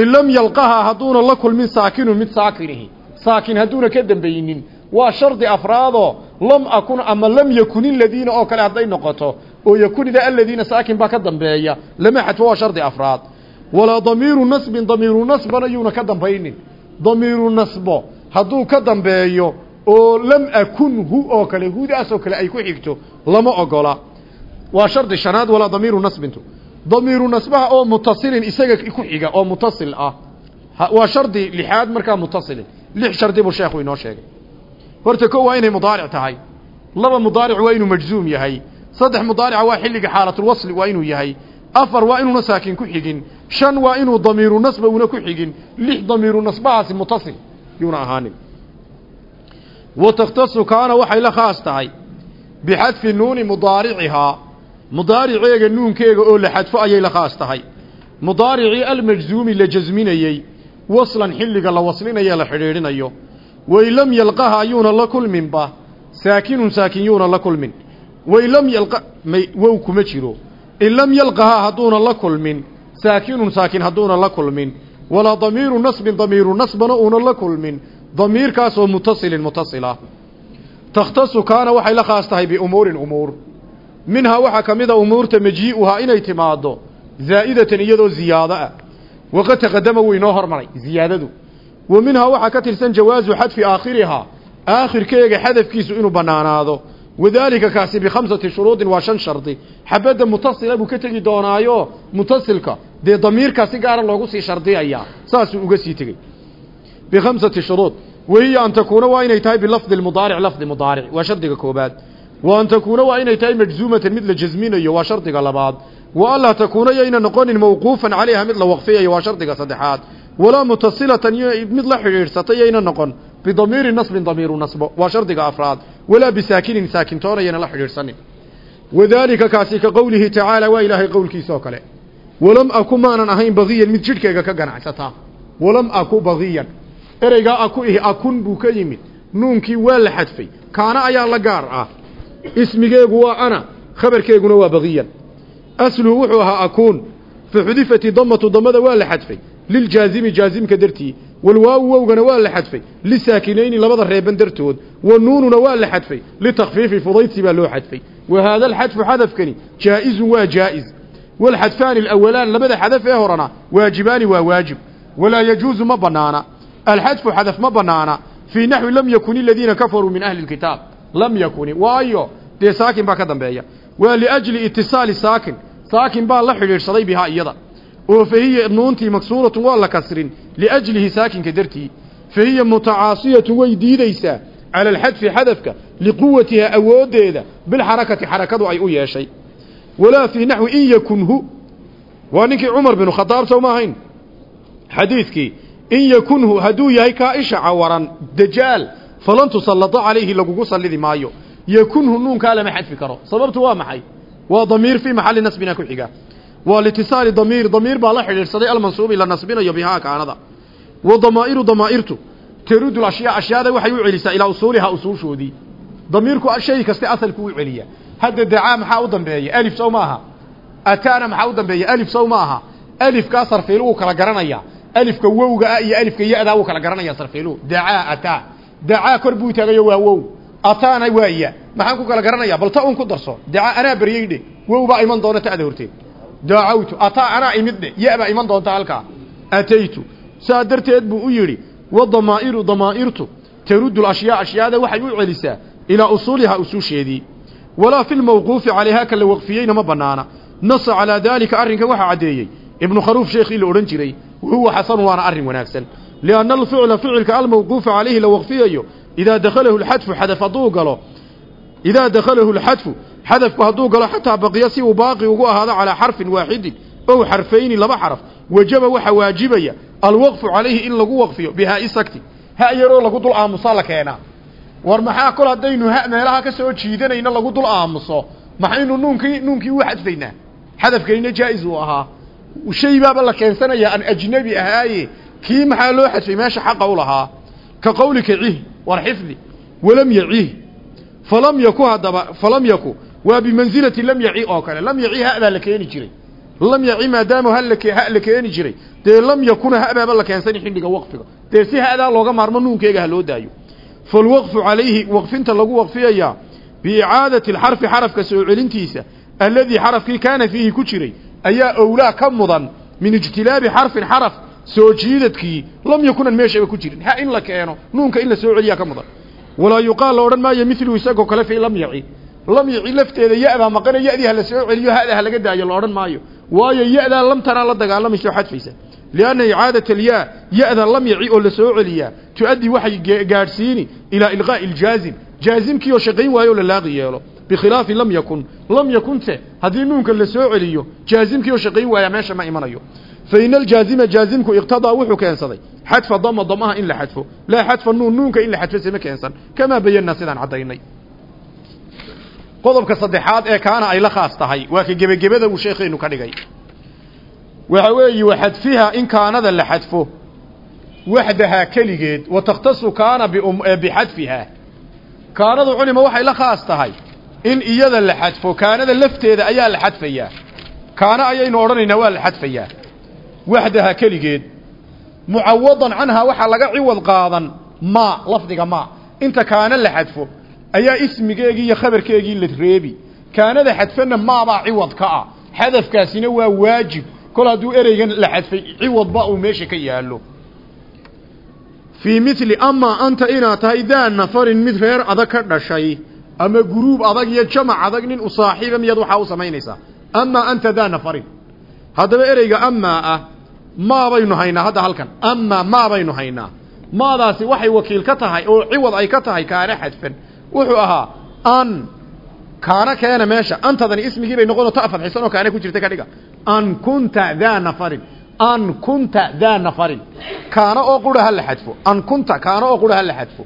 In lam yalqahaa hadduuna la kulmin saakinun mid saakinihi saakin hadduuna ka dambaynin. Waa shardi afraadoo lam akun ama lam yakun iladiina oo kale hadday noqoto. Oo yakunida aladiina saakin baa ka dambeeya. Lama xadfo waa shardi afraad. Walaa damiiru nasbin damiiru nasbana yuuna ka dambaynin. Damiiru nasbo hadduu ka dambeeyo oo lam akun hu oo kale hudaasoo kale ay ku xigto lama ogola waa shardi shanaad walaa damiiru nasbintu damiiru nasbaha oo mutasilin isaga ku xiga oo mutasil ah. Waa shardi lixaad markaa mutasilin. Lix shardi buu sheekhu inoo sheegay. Horta ko waa inay mudaaric tahay. Laba mudaaric waa inuu majzuum yahay. Saddex mudaarica waa xilliga xaalatulwasli waa inuu yahay. Afar waa inuuna saakin ku xigin. Shan waa inuu damiiru nasba una ku xigin. Lix damiiru nasbahaasi mutasil yuuna ahaanin. Wa takhtasu kaana waxay la khaas tahay. Bixadfi nuuni mudaaricihaa mudaariceega nuunkeega oo la xadfo ayay la khaas tahay. Mudaaricii almajzuumi la jasminayey waslan xilliga la waslinayo la xidhiidhinayo. Wain lam yalqaha yuuna la kulminba saakinun saakin yuuna la kulmin. Wain lam yalqa wow kuma jiro. In lam yalqahaa hadduuna la kulmin saakinun saakin hadduuna la kulmin. Walaa damiiru nasbin damiiru nasbana uuna la kulmin. Damiirkaasoo mutasilin mutasila. Takhtasu kaana waxay la khaas tahay biumuurin umuur minhaa waxaa ka mid a umuurta majii'uhaa inay timaaddo zaa'idatan iyadoo ziyaado ah. Waqad taqadama wuu inoo hormaray ziyaadadu. Wa minhaa waxaa ka tirsan jawaasu xadfi aakhirihaa aakhirkeega xadafkiisu inuu bannaanaado. Wadaalika kaasi bikhamsati shuruudin waa shan shardi. Xabadda mutasila buu ka tegi doonaayo mutasilka dee damiirkaa si gaara loogu sii shardiyayaa saasuu uga sii tegey. Bikhamsati shuruud wahiya an takuuna waa inay tahay bilafdi mudaaric lafdi mudaaric waa shardiga koobaad wa an takuuna waa inay tahay majzuumatan mid la jasminayo waa shardiga labaad wa anlaa takuuna yayna noqonin mawquufan calayha mid la waqfiyayo waa shardiga saddexaad walaa mutasilatan mid la xidhiidhsatay yayna noqon bidamiiri nasbin damiiru nasbo waa shardiga afraad walaa bisaakinin saakintoonayana la xidhiidhsanin wadaalika kaasi ka qowlihi tacaala waa ilaahay qowlkiisa oo kale walam aku maanan ahayn bagiyan mid jidhkayga ka ganacsataa walam aku bagiyan ereygaa aku ihi akun buu ka yimid nuunkii waa la xadfay kaana ayaa la gaar ah ismigeegu waa ana khabarkeeguna waa bagiyan asluhu wuxuu ahaa akuun fa xudifati damatu damada waa la xadfay liljaazimi jaazimka dartii walwaawu wowgana waa la xadfay lisaakinayni labada reeban dartood wa nuununa waa la xadfay litakfiifi fudaydsi baa loo xadfay. Wa haada alxadfu xadafkani jaa'izun waa jaa'iz. Walxadfaani alawalaan labada xadaf ee horena waajibaani waa waajib. Walaa yajuusu ma banaana alxadfu xadaf ma banaana fii naxwi lam yakun aladiina kafaruu min ahli lkitaab lam yakuni. Waayo dee saakin baa ka dambeeya. Waa liajli itisaali saakin. Saakin baa la xidhiidhsaday bihaa iyada. Oo fahiya nuuntii maksuuratun waa la kasrin liajlihi saakinka dartii. Fahiya mutacaasiyatun way diidaysaa cala alxadfi xadafka liquwatiha awooddeeda bilxarakati xarakadu ay u yeeshay. Walaa fii naxwi in yakunhu. Waa ninkii cumar binu khadaab sow ma ahayn? Xadiidkii in yakunhu hadduu yahay kaa isha cawaran dajaal falan tusallada calayhi lagugu sallidi maayo yakunhu nuunkaa lama xadfi karo sababtu waa maxay waa damiir fii maxalli nasbina ku xiga waa litisaali damiir damiir baa la xidhiidhsaday almansuubi la nasbinayo bihaa kaanada wa damaa'iru damaa'irtu tarudu ashyaa ashyaada waxay u celisaa ilaa usuulihaa usuushoodii damiirku shay kaste asalku u celiya hadda dacaa maxaa u dambeeya alif sow maaha ataana maxaa u dambeeya alif sow maaha alifkaa sarfiilu wuu kala garanayaa alifka wowga ah iyo alifka ya-daa wuu kala garanaya sarfiiluhu dacaa ataa dacaa kor buu taagayo waa wow. Ataana waa ya maxaan ku kala garanayaa? Bal ta un ku darso. Dacaa anaa beryey dhe. Wow baa iman doona ta'da horteed. Dacawtu. Ataa anaa imid dhe. Ya iman doonta halkaa. Ataytu. Saa darteed buu u yidhi wa damaa'iru damaa'irtu taruddu ashyaa ashyaada waxay u celisaa ilaa usuulihaa usuusheedii. Walaa fi lmawquufi calayhaa ka la waqfiyeyna ma banaana nasa calaa daalika arrinkan waxaa caddeeyey. Ibnu kharuuf sheekhii la odhan jiray wahuwa xasanu waana arrin wanaagsan lianna alficla ficilka almawquufa calayhi la waqfiyayo idaa dakhalahu lxadfu xadaf hadduu galo idaa dakhalahu lxadfu xadafku hadduu galo xataa baqiya si uu baaqi ugu ahaado calaa xarfin waaxidin ow xarfayni laba xaraf wajaba waxa waajibaya alwaqfu calayhi in lagu waqfiyo bihaa isagti ha yaroo lagu dul aamusaa la keenaa war maxaa kol haddaynu ha meelaha ka soo jiidanayno lagu dul aamuso maxaynu nuunkii nuunkii u xadfaynaa xadafkayna jaa-is uu ahaa shay baaba la keensanayaa an ajnabi ahaaye kii maxaa loo xadfay? Meesha xaqa u lahaa. Ka qawlika cih war xifdi. Walam yacih falam yaku haddaba falam yaku. Waa bimansilati lam yaci oo kale. Lam yaci habaa la keeni jiray. Lam yaci maadaama ha la keeni jiray. Dee lam yakuna habaaba la keensani xilliga waqfiga. Dee si hadaa looga maarmo nuunkeega ha loo daayo. Falwaqfu calayhi waqfinta lagu waqfiyayaa biicaadati alxarfi xarafka soo celintiisa alladii xarafkii kaana fiihi ku jiray ayaa owlaa ka mudan min ijtilaabi xarfin xaraf soo jiidadkii lam yakunan meeshaba ku jirin. Ha in la keeno nuunka in la soo celiyaa ka mudan walaa yuqaal la odhan maayo milu isagoo kale fii lam yaci. Lam yaci lafteeda ya-baa maqana ya-dii ha la soo celiyo hada ha laga daayo la odhan maayo. Waayo ya-daa lamtanaa la dagaalamayso xadfaysa. Lianna icaadata alyaa ya-da lam yaci oo la soo celiyaa. Tu-addii waxay gaadhsiini ilaa ilqaa'i iljaazim jaazimkii oo shaqayn waayo o la laaqi yeelo. Bikhilaafi lam yakun. Lam yakunte haddii nuunka la soo celiyo jaazimkii oo shaqayn waaya meesha ma imanayo jaazimku iqtadaa wuxuu keensaday. Xadfa dama damaha in la xadfo. Laa xadfa nuun nuunka in la xadfo sama keensan. Kamaa bayanaa sidaan caddaynay. Qodobka saddexaad ee kaana ay la khaas tahay waa ka gebagebada uu sheekheenu ka dhigay. Waxa weeye wa xadfiha in kaanada la xadfo waxdahaa keligeed wa takhtasu kaana bixadfihaa kaanadu culima waxay la khaas tahay in iyada la xadfo kaanada lafteeda ayaa la xadfayaa. Kaana ayaynu odhanaynaa waa la xadfayaa waxdaha keligeed mucawadan canhaa waxaa laga ciwad qaadan ma lafdiga ma. Inta kaana la xadfo ayaa ismigeegii iyo khabarkeegii la reebi. Kaanada xadfana maabaa ciwad ka ah. Xadafkaasina waa waajib. Kol hadduu ereygan la xadfay ciwadba uu meesha ka yaallo. Fii mili amaa anta inaad tahay daa nafarin mid reer adag ka dhashay ama guruub adag iyo jamac adag nin u saaxiiba miyaad waxaa u samaynaysaa amaa anta daa nafarin. Haddaba ereyga amaa ah maa baynu haynaa hadda halkan. Amaa maa baynu haynaa. Maadaasi waxay wakiil ka tahay oo ciwad ay ka tahay kaana xadfan. Wuxuu ahaa an kaana keena meesha. Antadani ismigii bay noqonoo ta fadxisan oo kaana ku jirta ka dhiga. An kunta daa nafarin. An kunta daa nafarin. Kaana oo qura ha la xadfo. An kunta kaana oo qura ha la xadfo.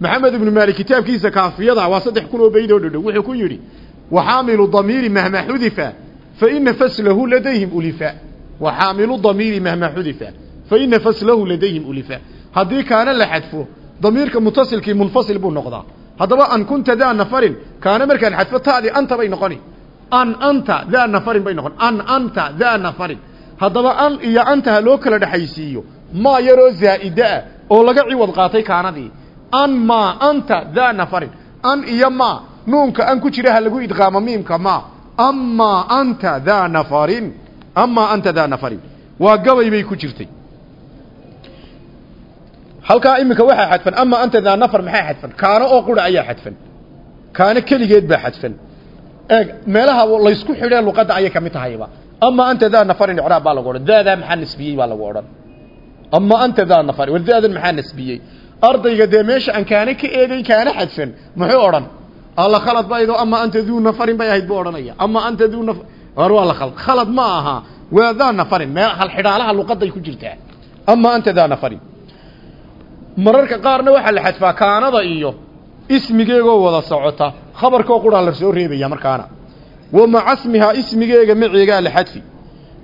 Maxamed ibnu maalik kitaabkiisa kaafiyada waa saddex kun oo bayd oo dhodhow wuxuu ku yidhi waxaamilu damiiri mahma xudifa faina faslahu ladayhim ulifa waxaamilu damiiri mahma xudifa faina faslahu ladayhim ulifa. Haddii kaana la xadfo damiirka mutasilkii munfasil buu noqdaa. Haddaba an kunta daa nafarin kaana markaan xadfo taadii anta bay noqoni. An anta daa nafarin bay noqon. An anta daa nafarin. Haddaba an iyo anta ha loo kala dhexaysiiyo maa yaroo zaa'ida ah oo laga ciwad qaatay kaanadii. An maa anta daa nafarin. An iyo maa nuunka an ku jira ha lagu idqaamo miimka maa. Amaa anta daa nafarin amaa anta daa nafarin waa gabay bay ku jirtay. Halkaa iminka waxaa xadfan amaa anta daa nafar maxaa xadfan? Kaano oo qura ayaa xadfan. Kaano keligeed baa xadfan. Eeg meelaha laysku xidhee luqadda ayay ka mid tahayba amaa anta daa nafarin icraab baa lagu odhan. Daadaa maxaa nasbiyey baa lagu odhan. Amaa anta daa nafarin war daadan maxaa nasbiyey ardayga dee meesha aan kaana ka eedayn kaana xadfan muxuu odhan. Alla khalad buu odhanaya. Amaa anta war waa la khalad khalad ma aha. Waa daa nafarin. Meel hal xidhaalaha luqaday ku jirtaa amaa anta daa nafarin. Mararka qaarna waxaa la xadfaa kaanada iyo ismigeegoo wada socota. Khabarkoo quraa la soo reebaya markaana. Wa maca smihaa ismigeega maceegaa la xadfi.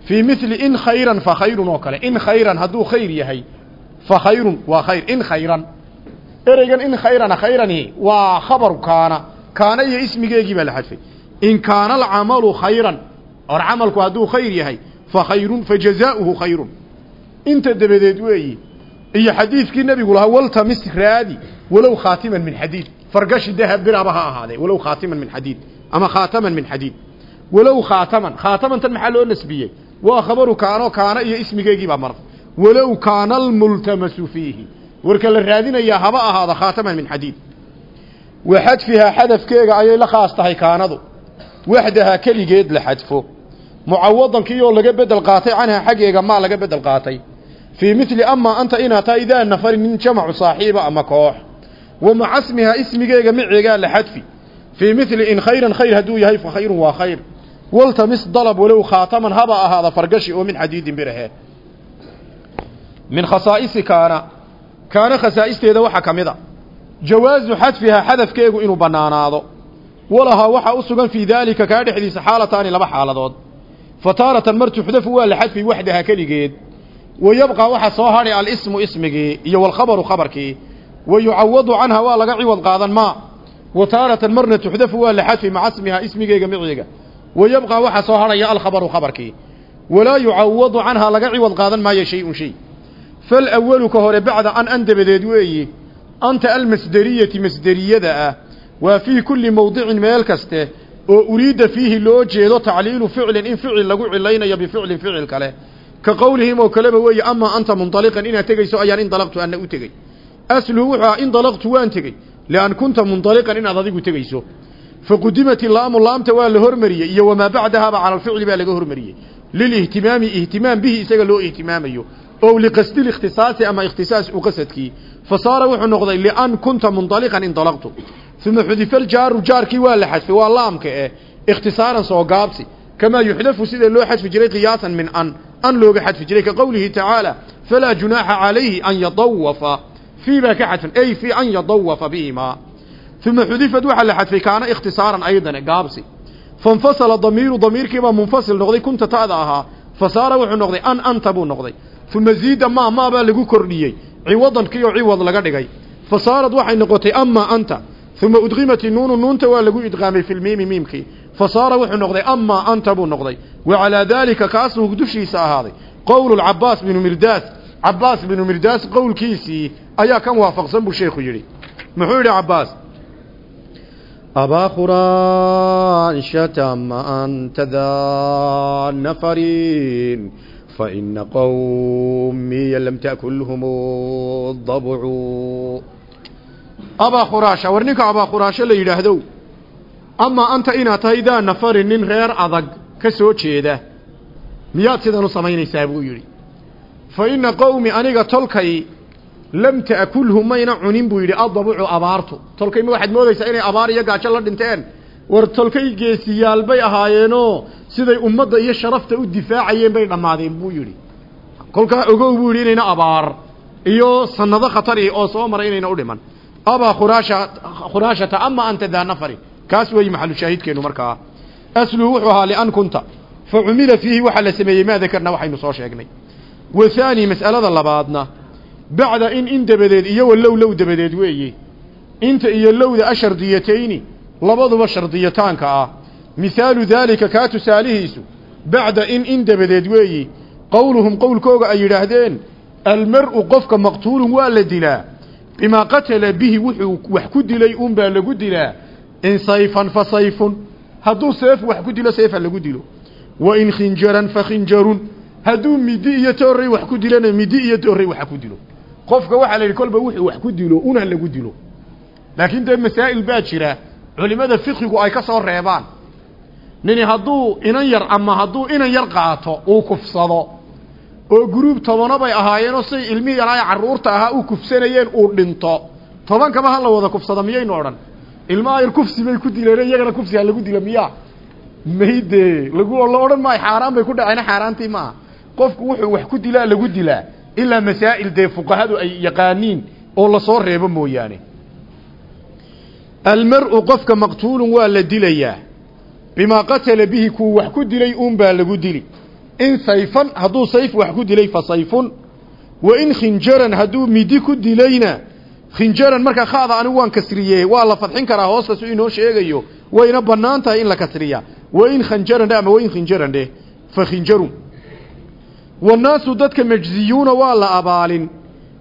Fii mili in khayran fa khayrun oo kale. In khayran hadduu khayr yahay fa khayrun waa khayr. In khayran. Ereygan in khayrana khayrani waa khabaru kaana. Kaana iyo ismigeegii baa la xadfay. In kaana alcamalu khayran or camalku hadduu khayr yahay fa khayrun fa jazaauhu khayrun. Inta dabadeed weeyi iyo xadiidkii nebigu lahaa waltamis raadi walow khaatiman min xadiid. Fargashi dahab biraba ha ahaadee walow khaatiman min xadiid ama khaataman min xadiid. Walow khaataman khaatamantan maxaa loo nasbiyey? Waa khabaru kaano kaana iyo ismigeegii baa mar walow kaana almultamasu fiihi. Warka la raadinayaa haba ahaada khaataman min xadiid. Wa xadfihaa xadafkeega ayay la khaas tahay kaanadu waxdahaa keligeed la xadfo. Mucawadankii oo laga bedel qaatay canhaa xaggeega maa laga bedel qaatay. Fii mili amaa anta inaad tahay idaa nafarin nin jamacu saaxiiba ama koox. Wa maca smihaa ismigeega maceegaa la xadfi. Fii mili in khayran khayr hadduu yahay fa khayrun waa khayr. Waltamis dalab walow khaataman haba ahaada fargashi oo min xadiidin birahe. Min khasaa'isi kaana. Kaana khasaa'isteeda waxaa ka mid a. Jawaazu xadfihaa xadafkeegu inuu bannaanaado walahaa waxaa u sugan fii daalika kaa dhexdiisa xaalataani laba xaaladood. Fa taaratan mar tuxdafu waa la xadfi waxdaha keligeed. Wa yabqaa waxaa soo hadhay alismu ismigii iyo walkhabaru khabarkii. Wa yucawadu canha waa laga ciwad qaadan maa wa taaratan marna tuxdafu waa la xadfi maca smihaa ismigeega miciga wa yabqaa waxaa soo hadhaya alkhabaru khabarkii. Walaa yucawadu canhaa laga ciwad qaadan maayo shay-un shay. Falawalu ka hore bacda an an dabadeed weeyi. Anta almasderiyati masderiyada ah waa fii kulli mowdicin meel kaste oo uriidda fiihi loo jeedo tacliilu ficlin in ficil lagu cilaynayo bificlin ficil kale. Ka qowlihim oo kaleba weeye amaa anta mundaliqan inaad tegayso ayaan indalaqtu anna u tegey. Asluhu wuxuu aha indalaqtu waan tegey lian kunta mundaliqan inaad adigu tegayso. Faqudimat ilaamu laamta waa la hormariyey iyo wamaa bacdahaaba cala alficli baa laga hormariyey. Lilihtimaami ihtimaam bihi isaga loo ihtimaamayo oo liqasdi likhtisaasi ama ikhtisaas u qasadkii. Fa saara wuxuu noqday lian kunta mundaliqan indalaqtu uma xudifa ljaaru jaarkii waa la xadfay waa laamka eh ikhtisaaran soo gaabsi kamaa yuxdafu sida loo xadfi jiray qiyaasan min an an looga xadfi jiray ka qowlihi tacaala falaa junaaxa calayhi an yadawafa fii baa ka xadfan ay fii an yadawafa bihimaa uma xudifad waxaa la xadfay kaana ikhtisaaran aydan gaabsi fainfasala damiiru damiirkiibaa munfasil noqday kunta ta'da ahaa fa saara wuxuu noqday an anta buu noqday uma ziida maa maabaa lagu kordhiyey ciwadankiioo ciwad laga dhigay fa saarad waxay noqotay amaa anta uma udkimati nuunu nuunta waa lagu idqaamay fi lmiimi miimkii fasaara wuxuu noqday amaa anta buu noqday wa calaa daalika kaasuu dushiisa ahaaday qowl cabaas binu mirdaas cabaas binu mirdaas qowlkiisii ayaa kan waafaqsan buu sheekhu yidhi muxuu yidhi cabaas abaa khuraan shatama anta da nafariin faina qowmiya lam takulhum dabucu abaa khuraasha war ninka abaa khuraasho la yidhaahdow amaa anta inaad tahay daa nafarin nin reer adag ka soo jeeda. Miyaad sidan u samaynaysaa buu yidhi. Fa inna qowmi aniga tolkay lam ta'kulhu mayna cunin buu yidhi adabucu abaartu. Tolkay ma waxaad moodaysaa inay abaar iyo gaajo la dhinteen? War tolkay geesiyaalbay ahaayeenoo siday ummadda iyo sharafta u difaacayeen bay dhammaadeen buu yidhi. Kolkaa ogow buu yidhi inayna abaar iyo sannado khatari oo soo maray inayna u dhiman abaa khuraasha khuraashata ama anta daa nafari kaas weeye maxalu shaahidkeennu markaa asluhu wuxuu ahaa lian kunta fa cumila fiihi waxaa la sameeyey maa dakarna waxaynu soo sheegnay wa haani mas'alada labaadna bacda in in dabadeed iyo walow low dabadeed weeye inta iyo lowda ashardiyatayni labaduba shardiyataanka ah mihaalu daalika kaa tusaalihiisu bacda in in dabadeed weeyi qowluhum qowlkooga ay yidhaahdeen almar'u qofka maqtuulun waa la dilaa bimaa qatala bihi wuxuu wax ku dilay unbaa lagu dilaa. In sayfan fa sayfun. Hadduu seef wax ku dilo seefa lagu dilo. Wa in khinjaran fa khinjarun. Hadduu midi iyo toorrey wax ku dilona midi iyo toorrey wax ku dilo. Qofka waxaa la yidhi kolba wuxuu wax ku dilo una lagu dilo. Laakiin dee masaa'il baa jira. Culimmada fiqigu ay ka soo reebaan. Nini hadduu inan yar ama hadduu inan yar qaato uu kufsado oo guruub tobano bay ahaayeenoo say ilmihii yaraaya carruurta ahaa u kufsanayeen uu dhinto. Tobankaba ha la wada kufsada miyaynu odhan? Ilmaha yar kufsi bay ku dileen iyagana kufsi ha lagu dilo miyaa? Mayde lagu la odhan maayo xaaraan bay ku dhaceen xaaraantii maaha qofku wuxuu wax ku dilaa lagu dilaa ilaa masaa'il dee fuqahadu ay yaqaaniin oo la soo reebo mooyaane. Almar'u qofka maqtuulun waa la dilayaa. Bimaa qatala bihi kuu wax ku dilay uunbaa lagu dili in sayfan hadduu sayf wax ku dilay fa sayfun. Wa in khinjaran hadduu midi ku dilayna khinjaran marka khaada anigu waan kasriye waa la fadxin karaa hoosta su inoo sheegayo wayna bannaan tahay in la kasriya wa in khanjaran dhe ama wa in khinjaran dheh fa khinjarun. Wannaasu dadka majziyuuna waa la abaalin.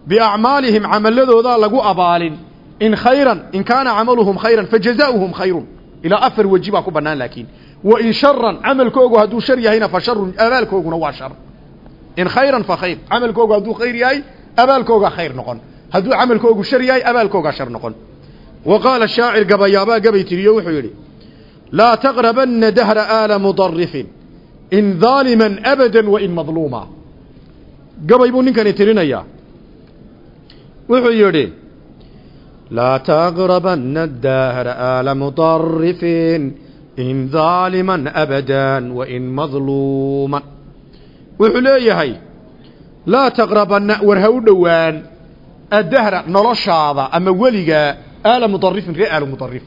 Biacmaalihim camaladoodaa lagu abaalin. In khayran in kaana camaluhum khayran fajazaؤuhum khayrun. Ilaa afar weji baa ku bannaan laakiin wa in sharan camalkoogu hadduu shar yahayna fa sharun abaalkooguna waa shar in khayran fa khayr camalkoogu hadduu khayr yahay abaalkoogaa khayr noqon hadduu camalkoogu shar yahay abaalkoogaa shar noqon wa qaala shaacir gabayaabaa gabay tiriyo wuxuu yidhi laa taqrabanna dahra aala mudarifin in daaliman abadan wa in madluuma gabay buu ninkani tirinayaa wuxuu yidhi لا تقربن الدهر آل in daaliman abadan wa in madluuman wuxuu leeyahay laa taqrabanna war ha u dhowaan addahra noloshaada ama weligaa aala mudarifin ree aala mudarif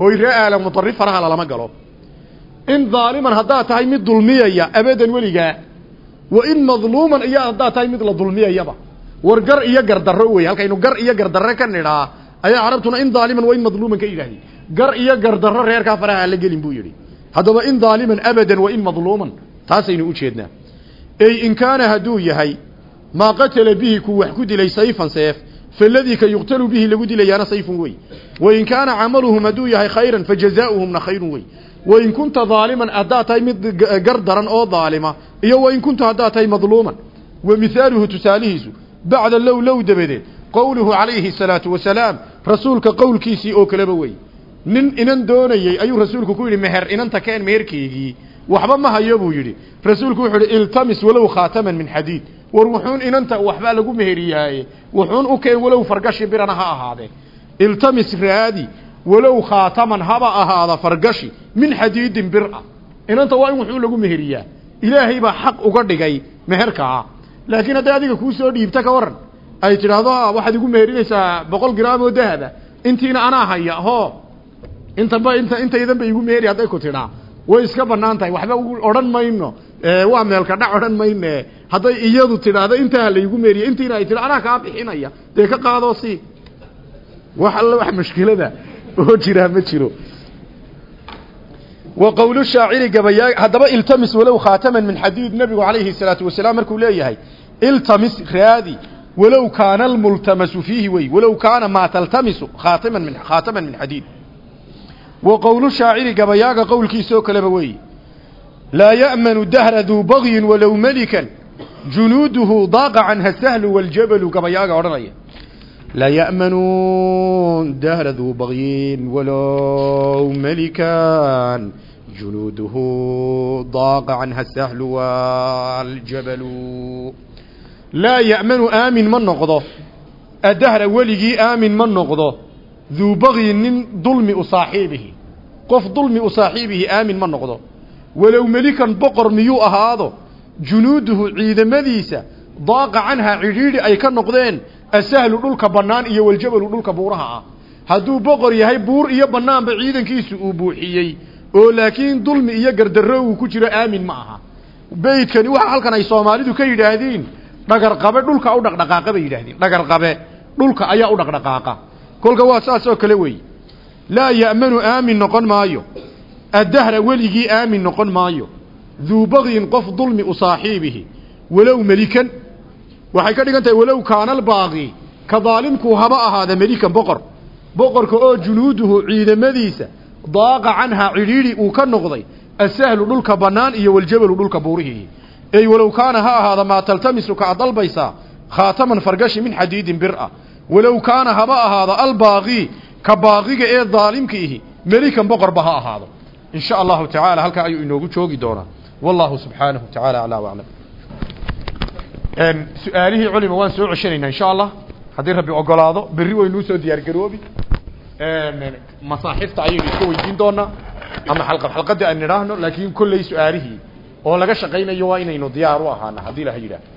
hooy ree aala mudarif faraha lalama galo in daaliman haddaad tahay mid dulmiyaya abadan weligaa wa in madluuman iyo haddaa tahay mid la dulmiyayaba war gar iyo gardarro wey halkaynu gar iyo gardarre ka nidhaa ayaa carabtuna in daaliman wa in madluuman ka yidhahdeen gar iyo gardarro reerkaa faraha la gelin buu yidhi. Haddaba in daaliman abadan wa in madluuman taasaynu u jeednaa. Ey in kaana hadduu yahay maa qatala bihi kuu wax ku dilay sayfan seef faladii ka yuqtalu bihi lagu dilayaana sayfun wey wain kaana camaluhum hadduu yahay khayran fajazaauhumna khayrun wey wain kunta daaliman haddaad tahay mid gar daran oo daalima iyo wain kunta haddaad tahay madluuman. Wa mihaaluhu tusaalihiisu bacda low low dabadeed qowluhu calayhi salaatu wasalaam rasuulka qowlkiisii oo kaleba wey nin inan doonayey ayuu rasuulku ku yidhi meher inanta keen meherkeygii. Waxba ma hayo buu yidhi. Rasuulku wuxuu yidhi iltamis walow khaataman min xadiid. War wuxuun inanta waxbaa lagu meheriyaaye. Wuxuun u keen walow fargashi birana ha ahaadee. Iltamis raadi walow khaataman haba ahaada fargashi min xadiidin bira. Inanta waa in wuxuu lagu meheriyaa. Ilaahay baa xaq uga dhigay meherkaa laakiin hadday adiga kuu soo dhiibta ka waran ay tidhaahdo waxaad igu meherinaysaa boqol gram oo dahaba. Intiina anaa haya ho intanba inta intaydan ba igu meheri hadday ku tidhaa. Way iska bannaan tahay. Waxba odhan mayno. Waa meelka dhac odhan mayne. Hadday iyadu tidhaahdo intaa laygu meheriya intiina ay tidha anaa kaa bixinaya. Dee ka qaadoo si. Wax alla wax mushkilada. Oo jiraa ma jiro. Wa qowlu shaaciri gabayaa haddaba iltamis walow khaataman min xadiid nabigu calayhi salaatu wasalaam markuu leeyahay iltamis raadi walow kaana almultamasu fiihi wey walow kaana maa taltamisu khaataman min khaataman min xadiid wa qowlu shaaciri gabayaaga qowlkiisoo kaleba weeye laa ya'manu dahra duu bagyin walow melikan junuuduhu daaqa canha sahlu waljabalu gabayaaga odhanaya. Laa ya'manu dahra duu bagyin walow melikan junuuduhu daaqa canha sahlu waljabalu laa ya'manu aamin ma noqdo. Addahra weligii aamin ma noqdo duu bagyin nin dulmi u saaxiibihi. Qof dulmi u saaxiibihi aamin ma noqdo. Walow melikan boqor miyuu ahaado junuuduhu ciidamadiisa daaqa canhaa cidhiidhi ay ka noqdeen asahlu dhulka bannaan iyo waljabalu dhulka buuraha ah. Hadduu boqor yahay buur iyo bannaanba ciidankiisu uu buuxiyey oo laakiin dulmi iyo gardarro uu ku jiro aamin ma aha. Beydkani waxa halkan ay soomaalidu ka yidhaahdiin dhagarqabe dhulka u dhaqdhaqaaqa bay yidhaahdeen. Dhagarqabe dhulka ayaa u dhaqdhaqaaqa kolka waa saas oo kale weeye. Laa ya'manu aamin noqon maayo. Addahra weligii aamin noqon maayo. Duu bagyin qof dulmi u saaxiibihi. Walow melikan. Waxay ka dhigan tahay walow kaana albaaqi ka daalimku haba ahaada melikan boqor. Boqorka oo junuuduhu ciidamadiisa daaqa canhaa cidhiidhi uu ka noqday asahlu dhulka bannaan iyo waljabalu dhulka buurihii ey walow kaana ha ahaada maa taltamisu ka ad dalbaysaa khaataman fargashi min xadiidin bir-a walow kaana haba ahaada albaaqi ka baaqiga ee daalimkiihi melikan boqorba ha ahaado. In sha allahu tacaala halkaa ayuu inoogu joogi doonaa. Wallahu subxaanahu tacaala aclaa waclam su'aalihii culima waan soo ceshanaynaa insha allah. Haddii rabbi ogolaado berri waynuu soo diyaar garoobi. Masaaxifta ayaynu iska weydiin doonaa. Ama xalqad xalqadii aan nidhaahno laakiin kolley su'aalihii. Oo laga shaqaynayo waa inaynu diyaar u ahaana haddii ilaha yidhaah